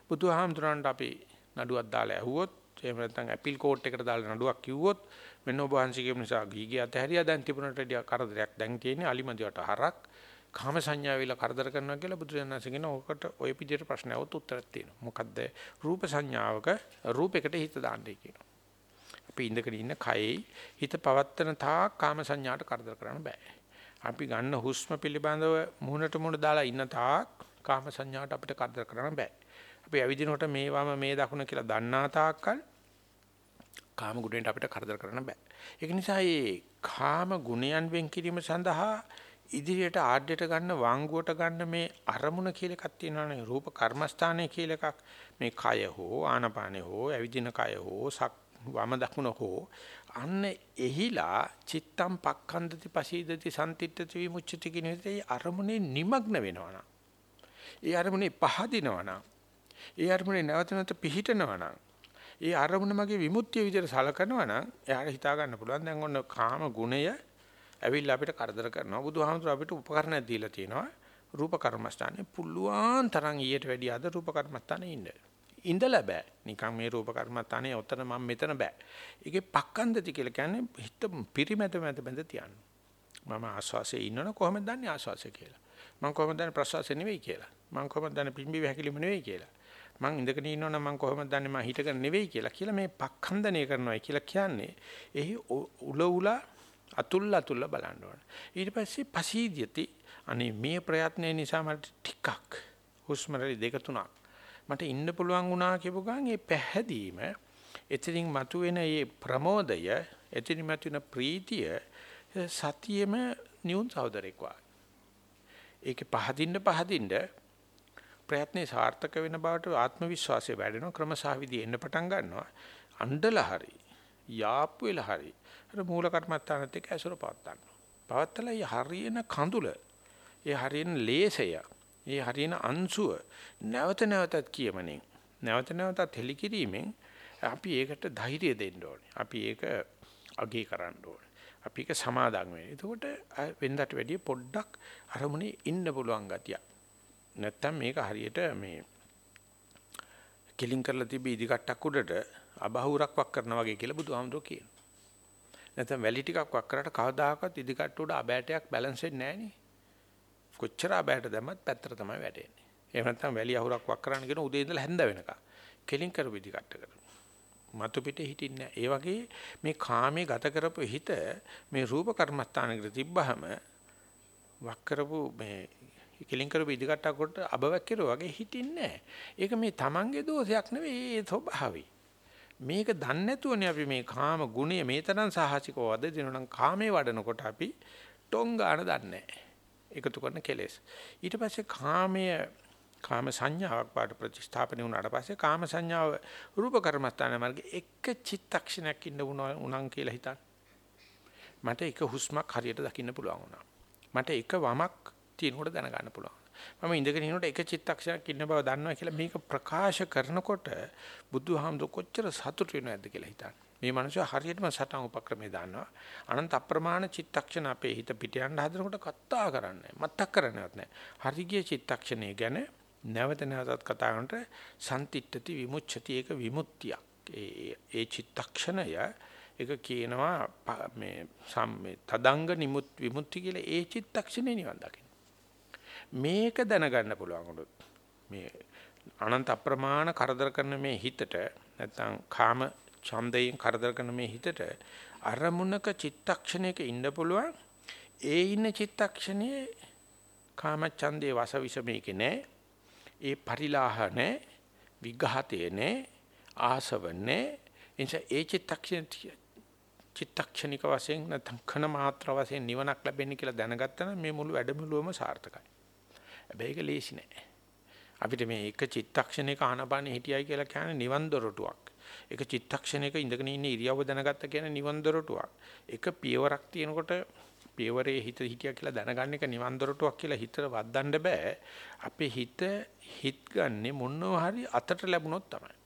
බුදුහාමුදුරන්ට අපි නඩුවක් දාලා ඇහුවොත් එහෙම නැත්නම් ඇපිල් කෝට් එකට දාලා නඩුවක් කිව්වොත් මෙන්න ඔබ වහන්සේ කියපු නිසා ගීගිය අතහැරියා දැන් තිබුණට ටික කරදරයක් දැන් තියෙන්නේ අලිමදිවට හරක් කාම සංඥා විල කරදර කරනවා කියලා බුදුරජාණන්සේ කියන ඕකට ওই පිටියට ප්‍රශ්නයවත් උත්තරයක් තියෙනවා. මොකද්ද? රූප සංඥාවක රූපයකට හිත දාන්නයි කියනවා. අපි ඉඳගෙන ඉන්න කයේ හිත පවත්තන තාක් කාම සංඥාට කරදර කරන්න බෑ. අපි ගන්න හුස්ම පිළිබඳව මුහුණට මුහුණ දාලා ඉන්න තාක් කාම සංඥාට අපිට කරදර කරන්න බෑ. අපි ඇවිදිනකොට මේ වම මේ දකුණ කියලා දන්නා තාක්කල් කාම ගුණයට අපිට කරදර කරන්න බෑ. ඒක නිසා මේ කාම ගුණයන් වෙන් කිරීම සඳහා ඉදිරියට ආඩ්‍යයට ගන්න වාංගුවට ගන්න මේ අරමුණ කියලා එකක් තියෙනවානේ රූප කර්මස්ථානය කියලා එකක් මේ කය හෝ ආනපානය හෝ ඇවිදින කය හෝ සක් වම දකුණ හෝ අන්න එහිලා චිත්තම් පක්ඛන්දති පසීදති සම්තිත්‍ත්‍ති විමුච්ඡති කියන විදිහේ අරමුණේ নিমগ্ন වෙනවනම් ඒ අරමුණේ පහදිනවනම් ඒ අරමුණේ නැවත නැවත පිහිටනවනම් ඒ අරමුණ මගේ විමුක්තිය විදිහට සලකනවනම් එයාට හිතා ගන්න පුළුවන් දැන් ඔන්න කාම ගුණය ඇවිල්ලා අපිට කරදර කරනවා. බුදුහාමුදුර අපිට උපකරණයක් දීලා තියෙනවා. රූප කර්මස්ථානේ පුළුවන් තරම් ඊට වැඩිය අද රූප කර්මස්ථානේ ඉන්න. ඉඳලා බෑ. නිකන් මේ රූප කර්මස්ථානේ ඔතන මම මෙතන බෑ. ඒකේ පක්කන්දති කියලා කියන්නේ හිත පිරිමැද මැද බඳ තියන්න. මම ආස්වාසේ ඉන්නවනේ කොහොමද දන්නේ ආස්වාසේ කියලා. මම කොහොමද දන්නේ ප්‍රසවාසය නෙවෙයි කියලා. මම කොහොමද දන්නේ පිම්බි වැකිලිම නෙවෙයි කියලා. මං ඉඳගෙන ඉන්නවනම් මං කොහොමද දන්නේ මං හිටගෙන නෙවෙයි කියලා කියලා මේ පක්ඛන්දනය කරනවා කියලා කියන්නේ එහි උල උලා අතුල්ල අතුල්ල බලන්න ඕන. ඊට පස්සේ පසීදියති අනේ මේ ප්‍රයත්නය නිසා මට ටිකක් හුස්ම දෙක තුනක් මට ඉන්න පුළුවන් වුණා කියපු ගමන් ඒ පැහැදීම එතනින් මතුවෙන මේ ප්‍රමෝදය එතනින් මතුවෙන ප්‍රීතිය සතියෙම නියුන් සහෝදරෙක් වා. ඒකේ පහදින්න පහදින්න ප්‍රයත්නේ සාර්ථක වෙන බවට ආත්ම විශ්වාසය වැඩෙනවා ක්‍රමසහවිදි එන්න පටන් ගන්නවා. අණ්ඩලා හරි යාප්පු වෙලා හරි අර මූල කර්මත්තානත් එක්ක ඇසුර පවත්තා පවත්තලා ඒ හරියන කඳුල ඒ හරියන ලේසය ඒ හරියන අංශුව නැවත නැවතත් කියමනේ නැවත නැවතත් හෙලිකිරීමෙන් අපි ඒකට ධෛර්යය දෙන්න ඕනේ අපි ඒක අගේ කරන්න ඕනේ අපි ඒක සමාදන් වෙන්න. එතකොට වෙනදට වැඩිය පොඩ්ඩක් අරමුණේ ඉන්න පුළුවන් ගතිය. නැත්තම් මේක හරියට මේ කිලින් කරලා තිබී ඉදි කට්ටක් උඩට අබහුරක් වක් කරනවා වගේ කියලා බුදුහාමුදුරුවෝ කියනවා. නැත්නම් වැලි ටිකක් වක් කරාට කවදාකවත් ඉදිකට්ට උඩ අබෑටයක් බැලන්ස් වෙන්නේ නැහැ නේ. කොච්චර අබෑට දැම්මත් පැත්තට තමයි වැටෙන්නේ. එහෙම නැත්නම් වැලි අහුරක් වක් කරන්න කියන උදේ ඉඳලා හැන්ද වෙනකම්. කෙලින් කරපු ඉදිකට්ට කරනවා. මතු පිටේ හිටින්නේ ඒ වගේ මේ කාමයේ ගත කරපු හිත මේ රූප කර්මස්ථානකට තිබ්බහම වක් කරපු මේ කෙලින් කරපු ඉදිකට්ටක් කොට අබවක් කෙරුවා වගේ හිටින්නේ ඒක මේ Tamange දෝෂයක් නෙවෙයි ඒ ස්වභාවයි. මේක දන්නේ නැතුවනේ අපි මේ කාම ගුණය මේ තරම් සාහසිකව වද දෙනනම් කාමේ වඩනකොට අපි ටොංගාන දන්නේ එකතු කරන කෙලෙස්. ඊට පස්සේ කාමය කාම සංඥාවක් පාට ප්‍රතිස්ථාපනය වුණාට පස්සේ කාම සංඥාව රූප කර්මස්ථාන මාර්ගේ එක චිත්තක්ෂණයක් ඉන්න උනන් කියලා හිතන්න. මට එක හුස්මක් හරියට දකින්න පුළුවන් වුණා. මට එක වමක් තියෙනකොට දැනගන්න පුළුවන් මම ඉඳගෙන ඉන්නකොට එක චිත්තක්ෂණයක් ඉන්න බව දන්නවා කියලා මේක ප්‍රකාශ කරනකොට බුදුහාමුදුර කොච්චර සතුට වෙනවද කියලා හිතන්න. මේ මිනිස්සු හරියටම සටන් උපක්‍රමේ දානවා. අනන්ත අප්‍රමාණ චිත්තක්ෂණ අපේ හිත පිට යන්න හදනකොට කතා කරන්නේ මතක් කරන්නේවත් නැහැ. හරිය චිත්තක්ෂණය ගැන නැවත නැවතත් කතා කරනට සම්තිට්ඨති විමුච්ඡති ඒක විමුක්තියක්. ඒ ඒ චිත්තක්ෂණය ඒක කියනවා මේ සම්මේ තදංග නිමුත් විමුක්ති කියලා ඒ චිත්තක්ෂණේ නිවන් දකින්න. මේක දැනගන්න පුළුවන් උනොත් මේ අනන්ත අප්‍රමාණ කරදර කරන මේ හිතට නැත්නම් කාම ඡන්දයෙන් කරදර කරන මේ හිතට අරමුණක චිත්තක්ෂණයක ඉන්න පුළුවන්. ඒ ඉන්න චිත්තක්ෂණයේ කාම ඡන්දේ වසවිස මේකේ නෑ. ඒ පරිලාහ නෑ. විඝාතේ නෑ. ආසව නෑ. එනිසා ඒ චිත්තක්ෂණ චිත්තක්ෂණික වශයෙන් නැත්නම් කන මාත්‍ර වශයෙන් නිවනක් ලැබෙන්නේ කියලා දැනගත්තා නම් මේ මුළු වැඩමුළුවම සාර්ථකයි. හැබැයි ඒක ලේසි නෑ. අපිට මේ එක චිත්තක්ෂණයක ආනපානෙ හිටියයි කියලා කියන්නේ නිවන් දොරටුවක්. එක චිත්තක්ෂණයක ඉඳගෙන ඉන්න ඉරියව්ව දැනගත්ත කියන්නේ නිවන් දොරටුවක්. එක පියවරක් තියෙනකොට පියවරේ හිත හිටියා කියලා දැනගන්න එක නිවන් දොරටුවක් කියලා හිතට වද්දන්න බෑ. අපේ හිත හිත ගන්නෙ මොනවා හරි අතට ලැබුණොත් තමයි.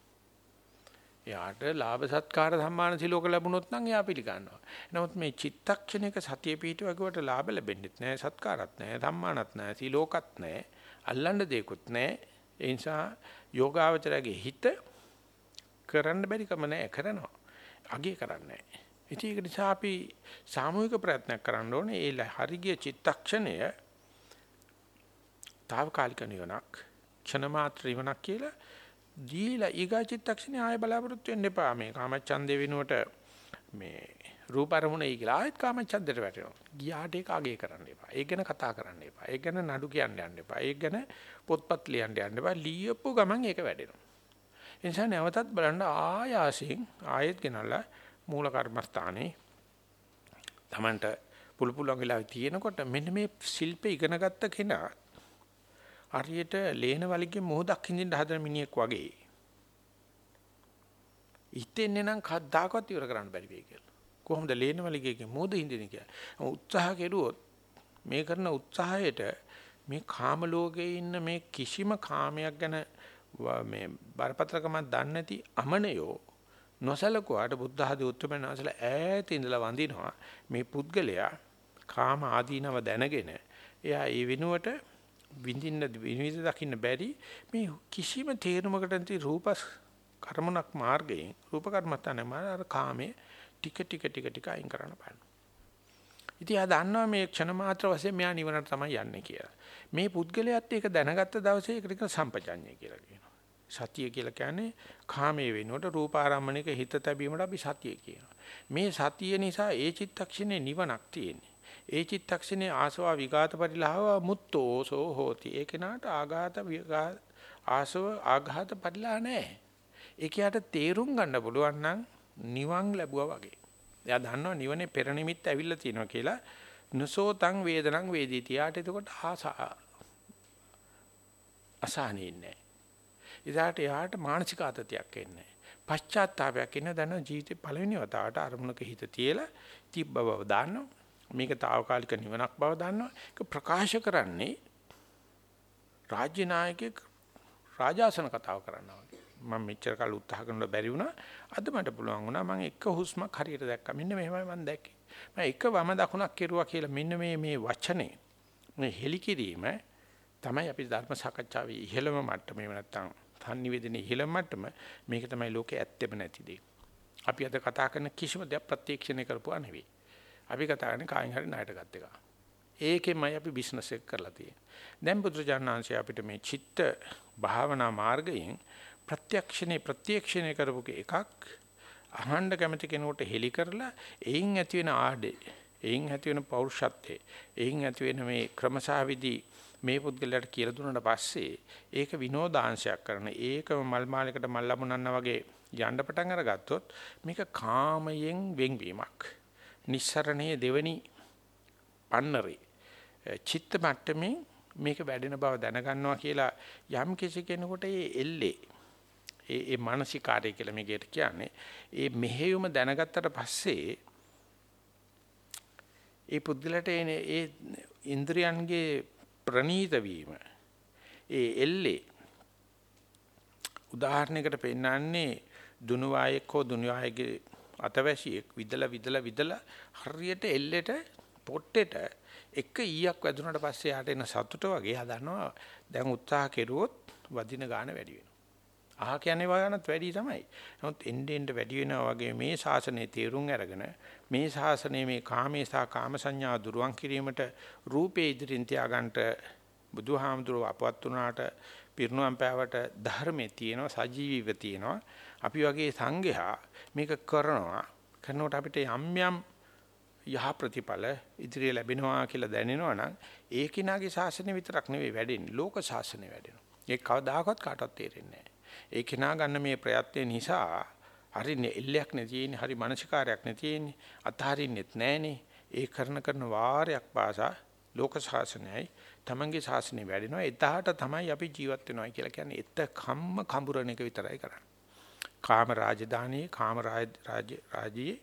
එයාට ලාභ සත්කාර සම්මාන සිලෝක ලැබුණොත් නම් එයා පිළිගන්නවා. නමුත් මේ චිත්තක්ෂණයක සතිය පිටවගුවට ලාභ ලැබෙන්නෙත් නැහැ, සත්කාරත් නැහැ, සම්මානත් නැහැ, සිලෝකත් නැහැ, අල්ලන්න දෙයක්වත් නැහැ. ඒ නිසා යෝගාවචරයේ හිත කරන්න බැරිකම නැහැ කරනවා. අගේ කරන්නේ නැහැ. ඉතින් ඒක නිසා අපි සාමූහික ප්‍රයත්නයක් කරන්න ඕනේ. ඒ හරිය චිත්තක්ෂණය తాවකාලික නිවනක්, ක්ෂණ මාත්‍ර නිවනක් කියලා දීලා ඊගා චිත්තක්ෂණේ ආය බලාපොරොත්තු වෙන්න එපා. මේ කාමච්ඡන්දේ වෙනුවට මේ රූප අරමුණයි කියලා ආයෙත් කාමච්ඡන්දයට වැටෙනවා. ගියාට ඒක අගේ කරන්න එපා. ඒක ගැන කතා කරන්න එපා. ඒක ගැන නඩු කියන්න යන්න එපා. ඒක ගැන පොත්පත් ලියන්න යන්න එපා. ලියපු ගමන් ඒක වැඩෙනවා. ඒ නිසා නැවතත් බලන්න ආයාසයෙන් ආයෙත් ගෙනල්ලා මූල කර්මස්ථානේ Tamanට පුළු පුළුවන් වෙලා තියෙනකොට මෙන්න මේ ශිල්පේ ඉගෙන ගත්ත කෙනා හරියට ලේන වලිගේ මොහොතක් හින්දින්න හදන මිනිහෙක් වගේ. හිතෙන්නේ නම් කද්දාකවත් ඉවර කරන්න බැරි වෙයි කියලා. කොහොමද ලේන වලිගේ මොහොත හින්දින්නේ කියලා. උත්සාහ කෙරුවොත් මේ කරන උත්සාහයට මේ කාම ලෝකයේ ඉන්න මේ කිසිම කාමයක් ගැන මේ බරපතලකමක් දන්නේ නැති අමනයෝ නොසලකුවාට බුද්ධ ආදී උත්තරමනසල ඈත ඉඳලා වඳිනවා මේ පුද්ගලයා කාම ආදීනව දැනගෙන එයා ඒ වෙනුවට විඳින්න විනිවිද දකින්න බැරි මේ කිසිම තේරුමකට නැති රූප කර්මණක් මාර්ගයෙන් රූප කර්මත්තන මාර කාමයේ ටික ටික ටික ටික අයින් කරන්න බලන්න. ඉතින් ආ දන්නවා මේ ක්ෂණ මාත්‍ර වශයෙන් මෙයා නිවනට තමයි යන්නේ කියලා. මේ පුද්ගලයාත් ඒක දැනගත්ත දවසේ ඒකට කියන සම්පජඤ්ඤය කියලා කියනවා. සතිය කියලා කියන්නේ කාමයේ වෙනුවට රූපාරම්මණයක හිත තැබීමට අපි සතිය කියනවා. මේ සතිය නිසා ඒ චිත්තක්ෂණේ නිවනක් තියෙන්නේ. ඒ චිත්තක්ෂණේ ආසවා විඝාත පරිලහව මුත්තෝසෝ හෝති. ඒ කෙනාට ආඝාත ආසව ආඝාත පරිලහ නැහැ. ඒක යට තේරුම් ගන්න පුළුවන් නම් නිවන් ලැබුවා වගේ. එයා දන්නවා නිවනේ පෙර නිමිත්ත ඇවිල්ලා තියෙනවා කියලා. නසෝතං වේදනං වේදිත. යාට එතකොට ආසා අසහනෙ ඉන්නේ. ඉදාට යාට මානසික ආතතියක් එන්නේ. පශ්චාත්තාවයක් එන දැන ජීවිතේ පළවෙනි වතාවට අරමුණක හිත තියලා තිබ්බ බව දාන්නවා. මේක తాවකාලික නිවනක් බව දන්නවා. ඒක ප්‍රකාශ කරන්නේ රාජ්‍ය නායකයෙක් රාජාසන කතාව කරනවා වගේ. මම මෙච්චර කල් උත්සාහ කරනකොට බැරි වුණා. අද මට පුළුවන් වුණා. මම එක හුස්මක් හරියට දැක්කා. මෙන්න මෙහෙමයි මම දැක්කේ. මම එක වම දකුණක් කෙරුවා කියලා මෙන්න මේ මේ වචනේ මේ හෙලි කිරීම තමයි අපි ධර්ම සාකච්ඡාවේ ඉහළම මට්ටම එහෙම නැත්නම් සංනිවේදනයේ ඉහළම මට්ටම මේක තමයි ලෝකේ ඇත්තෙම නැති දේ. අපි අද කතා කරන කිසිම දෙයක් ප්‍රත්‍යක්ෂණය කරපුවා නෙවෙයි. අපි කතා කරන්නේ කායින් හරි ණයට ගත් එක. ඒකෙමයි අපි බිස්නස් එක කරලා තියෙන්නේ. දැන් බුදුජානනාංශය අපිට මේ චිත්ත භාවනා මාර්ගයෙන් ප්‍රත්‍යක්ෂණේ ප්‍රත්‍යක්ෂණය කරපු එකක් අහන්න කැමති කෙනෙකුට හෙලි කරලා එයින් ඇති වෙන ආඩේ, එයින් ඇති වෙන පෞරුෂත්වයේ, එයින් ඇති වෙන මේ ක්‍රමසහවිදි මේ පුද්ගලයාට කියලා දුන්නාට පස්සේ ඒක විනෝදාංශයක් කරන ඒකම මල් මාලයකට මල් ලැබුණා වගේ යන්න පටන් අරගත්තොත් මේක කාමයෙන් වෙන්වීමක්. නිස්සරණයේ දෙවනි පන්නරේ චිත්ත මට්ටමේ මේක වැඩෙන බව දැනගන්නවා කියලා යම් කිසි කෙනෙකුට ඒ එල්ලේ ඒ ඒ මානසිකාරය කියලා මේකට කියන්නේ ඒ මෙහෙයුම දැනගත්තට පස්සේ ඒ පුද්ගලට එනේ ඒ ඉන්ද්‍රයන්ගේ ප්‍රනීත වීම ඒ එල්ලේ උදාහරණයකට පෙන්නන්නේ දුනුවායෙක් හෝ දුනුවායගේ අතවැසියෙක් විදලා විදලා විදලා හරියට එල්ලෙට පොට්ටෙට එක ඊයක් වැදුනට පස්සේ යාට එන සතුට වගේ එයා දන්නවා දැන් උත්සාහ කෙරුවොත් වදින ගාන වැඩි වෙනවා. අහ කියන්නේ වගනත් වැඩි තමයි. නමුත් එන්න එන්න වැඩි වෙනවා වගේ මේ ශාසනයේ තේරුම් අරගෙන මේ ශාසනයේ මේ කාමේසා කාම සංඥා දුරුවන් කිරීමට රූපේ ඉදිරින් තියාගන්නට බුදුහාමුදුරුව අපවත් වුණාට පිරිනුවම් පෑවට ධර්මයේ තියෙනවා සජීවීව තියෙනවා අපි වගේ සංඝයා මේක කරනවා කරනකොට අපිට යම් යම් යහ ප්‍රතිඵල ඉදිරිය ලැබෙනවා කියලා දැනෙනවා නම් ඒ කිනාගේ ශාසනය විතරක් නෙවෙයි වැඩෙන්නේ ලෝක ශාසනය වැඩෙනවා. ඒක කවදාකවත් කාටවත් තේරෙන්නේ නැහැ. ඒ කිනා ගන්න මේ ප්‍රයත්නය නිසා හරි එල්ලයක් නැතිනේ හරි මානසිකාරයක් නැතිනේ අතහරින්නෙත් නැහනේ. ඒ කරන කරන වාරයක් පාසා ලෝක ශාසනයයි තමන්ගේ ශාසනය වැඩෙනවා. එතහට තමයි අපි ජීවත් වෙනවා කියලා කියන්නේ එත කම්ම කඹුරණ එක විතරයි කරන්නේ. කාම රාජධානියේ කාම රාජ රාජ්‍යයේ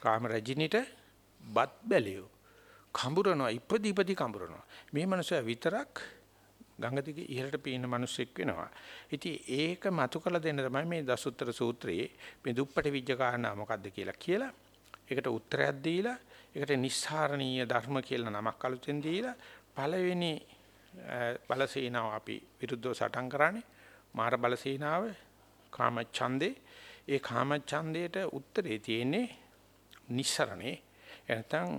කාම රජිනිට බත් බැලියෝ කඹරනවා ඉපදි ඉපදි කඹරනවා මේ මනුස්සයා විතරක් ගංගා දිගේ ඉහළට පීන මිනිස්සෙක් වෙනවා. ඉතින් ඒක මතු කළ දෙන්න තමයි මේ දසුත්තර සූත්‍රයේ මේ දුප්පටි විජ්ජ කාරණා මොකද්ද කියලා කියලා. ඒකට උත්තරයක් දීලා ඒකට නිස්සාරණීය ධර්ම කියලා නමක් අලුතෙන් දීලා පළවෙනි බලසීනාව අපි විරුද්ධව සටන් කරන්නේ මාර බලසීනාව කාමච්ඡන්දේ ඒ කාමච්ඡන්දේට උත්තරේ තියෙන්නේ නිස්සරණේ එනතන්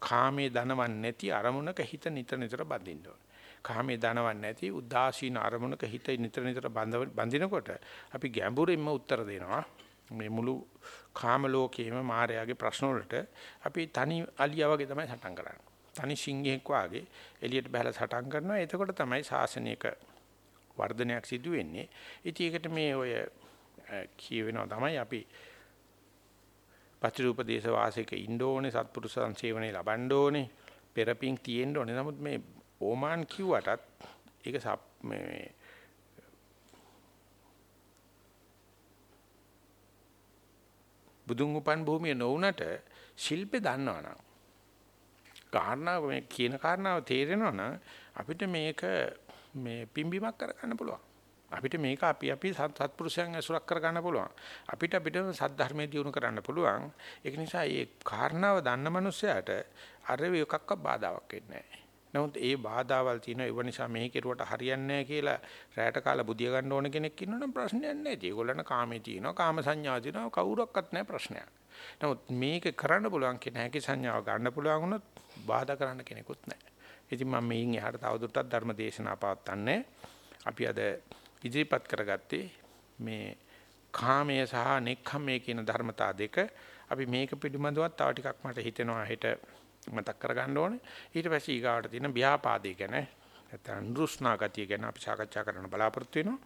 කාමයේ දනවන්නේ නැති අරමුණක හිත නිතර නිතර බඳින්න ඕන. කාමයේ දනවන්නේ නැති උදාසීන අරමුණක හිත නිතර නිතර බඳිනකොට අපි ගැඹුරින්ම උත්තර දෙනවා. මේ මුළු කාම ලෝකයේම මායාවේ ප්‍රශ්න වලට අපි තනි අලියා වගේ තමයි සටන් කරන්නේ. තනි සිංහෙක් වාගේ එළියට බහලා සටන් කරනවා. එතකොට තමයි ශාසනයක වර්ධනයක් සිදු වෙන්නේ. ඉතින් ඒකට මේ ඔය කියවෙනවා තමයි අපි පතිරූපදේශ වාසික ඉන්න ඕනේ සත්පුරුෂ සංසේවනේ ලබන්න ඕනේ පෙරපින් තියෙන්න ඕනේ. නමුත් මේ ඕමාන් කිව්වටත් ඒක මේ බුදුන් උපන් භූමිය නොවුනට ශිල්පේ දන්නවනම් කාරණාව මේ කියන කාරණාව තේරෙනවනම් අපිට මේක මේ පිම්බිමක් කරගන්න පුළුවන්. අපිට මේක අපි අපි සත්පුරුෂයන් ඇසුරක් කරගන්න පුළුවන්. අපිට අපිට සද්ධර්මයේ දියුණු කරන්න පුළුවන්. ඒක නිසා මේ කාරණාව දන්න මනුස්සයාට අර එකක්වත් බාධාවක් වෙන්නේ නැහැ. නමුත් ඒ බාධාවල් තියෙනවා ඒව නිසා මේ කෙරුවට හරියන්නේ නැහැ කියලා රැයට කාලා බුදිය ගන්න ඕන කෙනෙක් ඉන්නවනම් ප්‍රශ්නයක් නැහැ. ඒගොල්ලන් කාමේ තියෙනවා, කාම සංඥා තියෙනවා, කවුරක්වත් නැහැ ප්‍රශ්නයක්. නමුත් මේක කරන්න පුළුවන් කියන හැකි සංඥාව ගන්න පුළුවන් වුණොත් බාධා කරන්න කෙනෙකුත් නැහැ. ඉතින් මම මේන් එහාට තවදුරටත් ධර්ම දේශනා පවත්වන්නේ. අපි අද ඉදිරිපත් කරගත්තේ මේ කාමය සහ නෙක්ඛම්මය කියන ධර්මතා දෙක. අපි මේක පිළිබඳව තව ටිකක් මට හිතෙනවා හෙට මතක් කරගන්න ඕනේ. ඊට පස්සේ ඊගාවට තියෙන ව්‍යාපාදේ ගැන නැත්නම් නුස්නා ගතිය ගැන අපි සාකච්ඡා කරන්න බලාපොරොත්තු වෙනවා.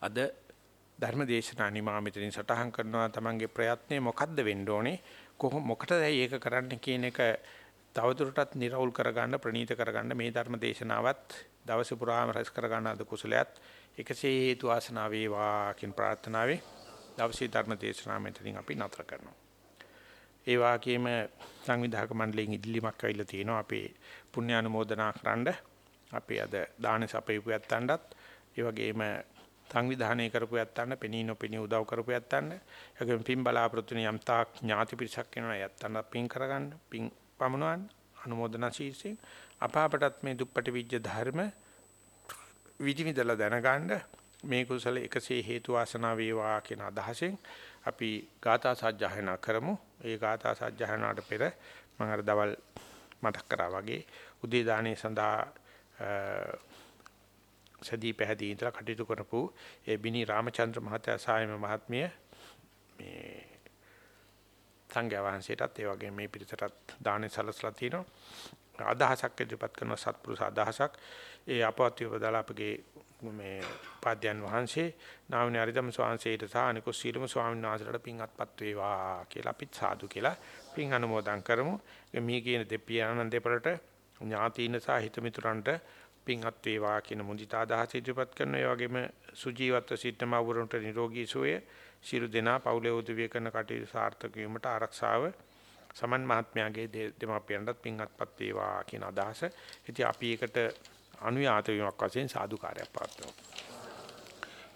අද ධර්මදේශනා නිමා මෙතනින් සටහන් කරනවා තමන්ගේ ප්‍රයත්නය මොකද්ද වෙන්න ඕනේ කොහොම මොකටද ඒක කරන්න කියන එක තවදුරටත් निराවුල් කරගන්න ප්‍රණීත කරගන්න මේ ධර්මදේශනාවත් දවස පුරාම රැස් කරගන්න අද කුසලයක් එකසේ හේතු ආසනාව වේවා කියන ප්‍රාර්ථනාවේ දවසේ ධර්මදේශනාව මෙතනින් අපි නතර කරනවා ඒ වාගේම සංවිධායක මණ්ඩලයෙන් ඉදිලිමක් ඇවිල්ලා තියෙනවා අපේ පුණ්‍ය අනුමෝදනා කරන්න අපි අද දාන සපයපු යත්තන්ටත් ඒ වගේම සංවිධානය කරපු යත්තන්ට පෙනී නොපෙනී උදව් කරපු යත්තන්ට ඒගොල්ලෝ පින් බලාපොරොත්තු වෙන යම් තාක් ඥාති පිරිසක් වෙනවා යත්තන්ට පින් කරගන්න පින් පමුණවන්න අනුමೋದනා ශීර්ෂයෙන් අපාපටත් මේ දුප්පටි විජ්ජ ධර්ම විධිවිදලා දැනගන්න මේ කුසල එකසේ හේතු වාසනා වේවා කියන අදහසෙන් අපි ගාථා සජ්ජායනා කරමු. ඒ ගාථා සජ්ජායනාවට පෙර මම අර දවල් මතක් කරා වගේ උදේ දානේ සඳහා සදී පැහැදී ඉඳලා කටයුතු කරපු ඒ බිනි රාමචන්ද්‍ර මහත්තයා සායම මහත්මිය මේ සංඝයා වහන්සේටත් ඒ වගේ මේ පිරිසටත් දානේ සලසලා තිනවා අදහසක් ඉදිරිපත් කරන සත්පුරුෂ අදහසක් ඒ අපවත්ව බදලා අපගේ මේ පාද්‍යයන් වහන්සේ නාවනි අරිදම ස්වාමීන්සේට සහ අනිකුත් සීලම ස්වාමීන් වහන්සේලාට පින් අත්පත් වේවා කියලා අපිත් සාදු කියලා පින් අනුමෝදන් කරමු. මේ කියන දෙපියාණන් දෙපළට ඥාතීන සහ හිතමිතුරන්ට පින්වත් වේවා කියන මුදිතා අදහස ඉදිරිපත් කරන ඒ වගේම සුජීවත්ව සිටම අවුරුන්ට නිරෝගී සුවය සියලු දෙනා පවුලේ උදවිය කරන කටයුතු සාර්ථක වීමට ආරක්ෂාව සමන් මහත්මයාගේ දෙමාපියන්ටත් පින්වත්පත් වේවා කියන අදහස. ඉතින් අපි ඒකට අනුයාත වීමක් වශයෙන් සාදුකාරයක් පවත්වනවා.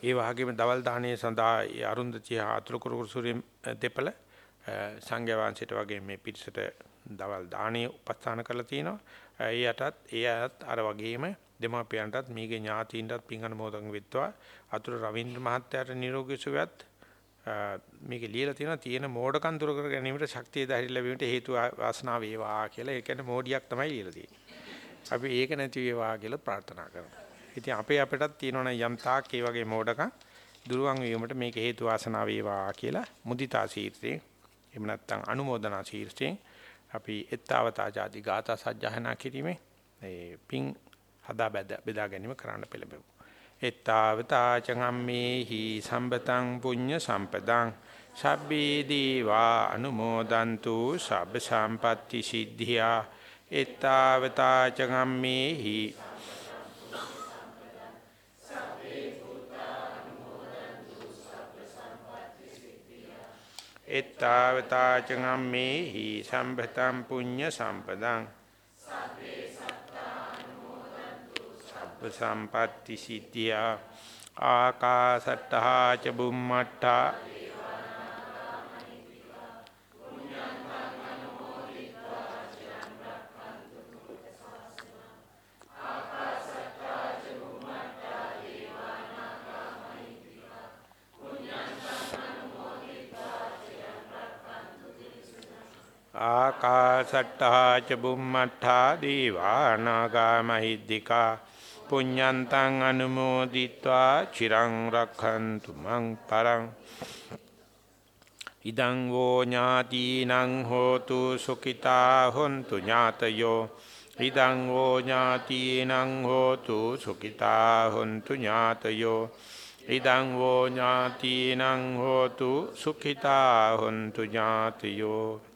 ඒ වගේම දවල් දාහනේ සඳහා අරුන්දතිය අතුරු කුරු සූරිය දෙපළ සංඝයා වහන්සේට වගේ මේ පිරිසට දවල් දාහනේ උපස්ථාන කරලා තිනවා. ඒ යටත් ඒ අයත් අර වගේම දෙමාපියන්ටත් මේගේ ඥාතීන්ටත් පින් අනුමෝදන් වෙත්වා අතුරු රවින්ද්‍ර මහත්තයාට නිරෝගී සුවයත් මේකේ ලියලා තියෙනවා තියෙන මෝඩකම් දුරු කර ගැනීමට ශක්තිය ධෛර්ය ලැබීමට හේතු වාසනාව වේවා කියලා. ඒ කියන්නේ මෝඩියක් තමයි ලියලා තියෙන්නේ. අපි ඒක නැති වේවා කියලා ප්‍රාර්ථනා කරනවා. ඉතින් අපේ අපටත් තියෙනවා යම් තාක් ඒ වගේ මෝඩකම් දුරුවන් වීමට මේක හේතු වාසනාව වේවා කියලා මුදිතා ශීර්ෂයෙන් එහෙම නැත්නම් අනුමೋದනා ශීර්ෂයෙන් අපි ettavata ආදී ගාථා සජ්ජහනා කිරීමේ ඒ පිං හදා බෙදා ගැනීම කරන්න පෙළඹෙමු. ettavata චංගම්මේහි සම්බතං පුඤ්ඤ සම්පදං සබ්බේ දීවා අනුමෝදන්තු සබ්බ සම්පatti සිද්ධියා ettavata චංගම්මේහි එත්තාවතා චංගම්මේහි සම්භතම් පුඤ්ඤ සම්පදං සබ්බේ සත්තානුමෝදන්තු උපසම්පatti සිද්ධියා ආකාසට්ටා ච බුම්මට්ටා ආකාසට්ටා ච බුම්මට්ටා දීවානාගා මහිද්దికා පුඤ්ඤන්තං අනුමෝදිත්වා චිරං රක්ඛන්තු මං පරං ඉදං වෝ ඥාතිනං හෝතු සුඛිතා හොන්තු ඥාතයෝ ඉදං වෝ ඥාතිනං හෝතු සුඛිතා හොන්තු ඥාතයෝ ඉදං වෝ ඥාතිනං හෝතු සුඛිතා හොන්තු ඥාතයෝ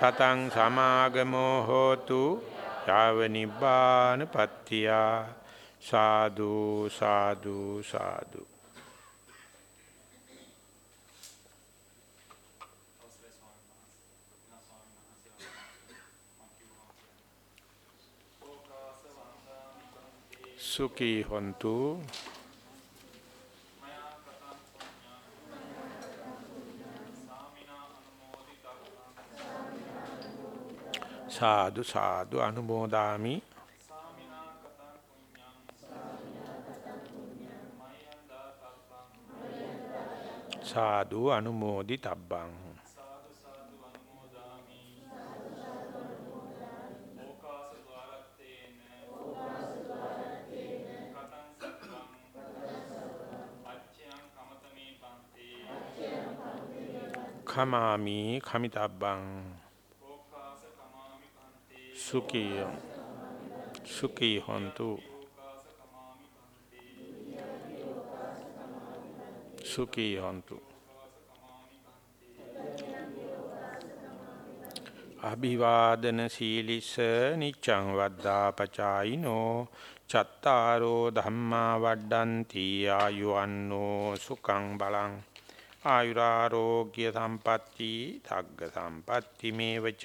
සතං සමාගමෝ හෝතු යාව නිබ්බාන පත්තියා සාදු සාදු සාදු. සුඛී හොන්තු සාදු සාදු අනුමෝදාමි. සාදු අනුමෝදි තබ්බං khamaami khamitabang සුඛී සුඛී හොන්තු සුඛී හොන්තු අභිවාදන සීලිස නිච්ඡං වද්දා පචායිනෝ චත්තාරෝ ධම්මා වඩ්ඩಂತಿ ආයුවන්නෝ සුඛං බලං ආයුරාෝග්‍ය සම්පatti තග්ග සම්පatti මේවච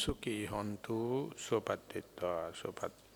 සුඛී හොන්තු සුවපත් වෙත්වා සුවපත්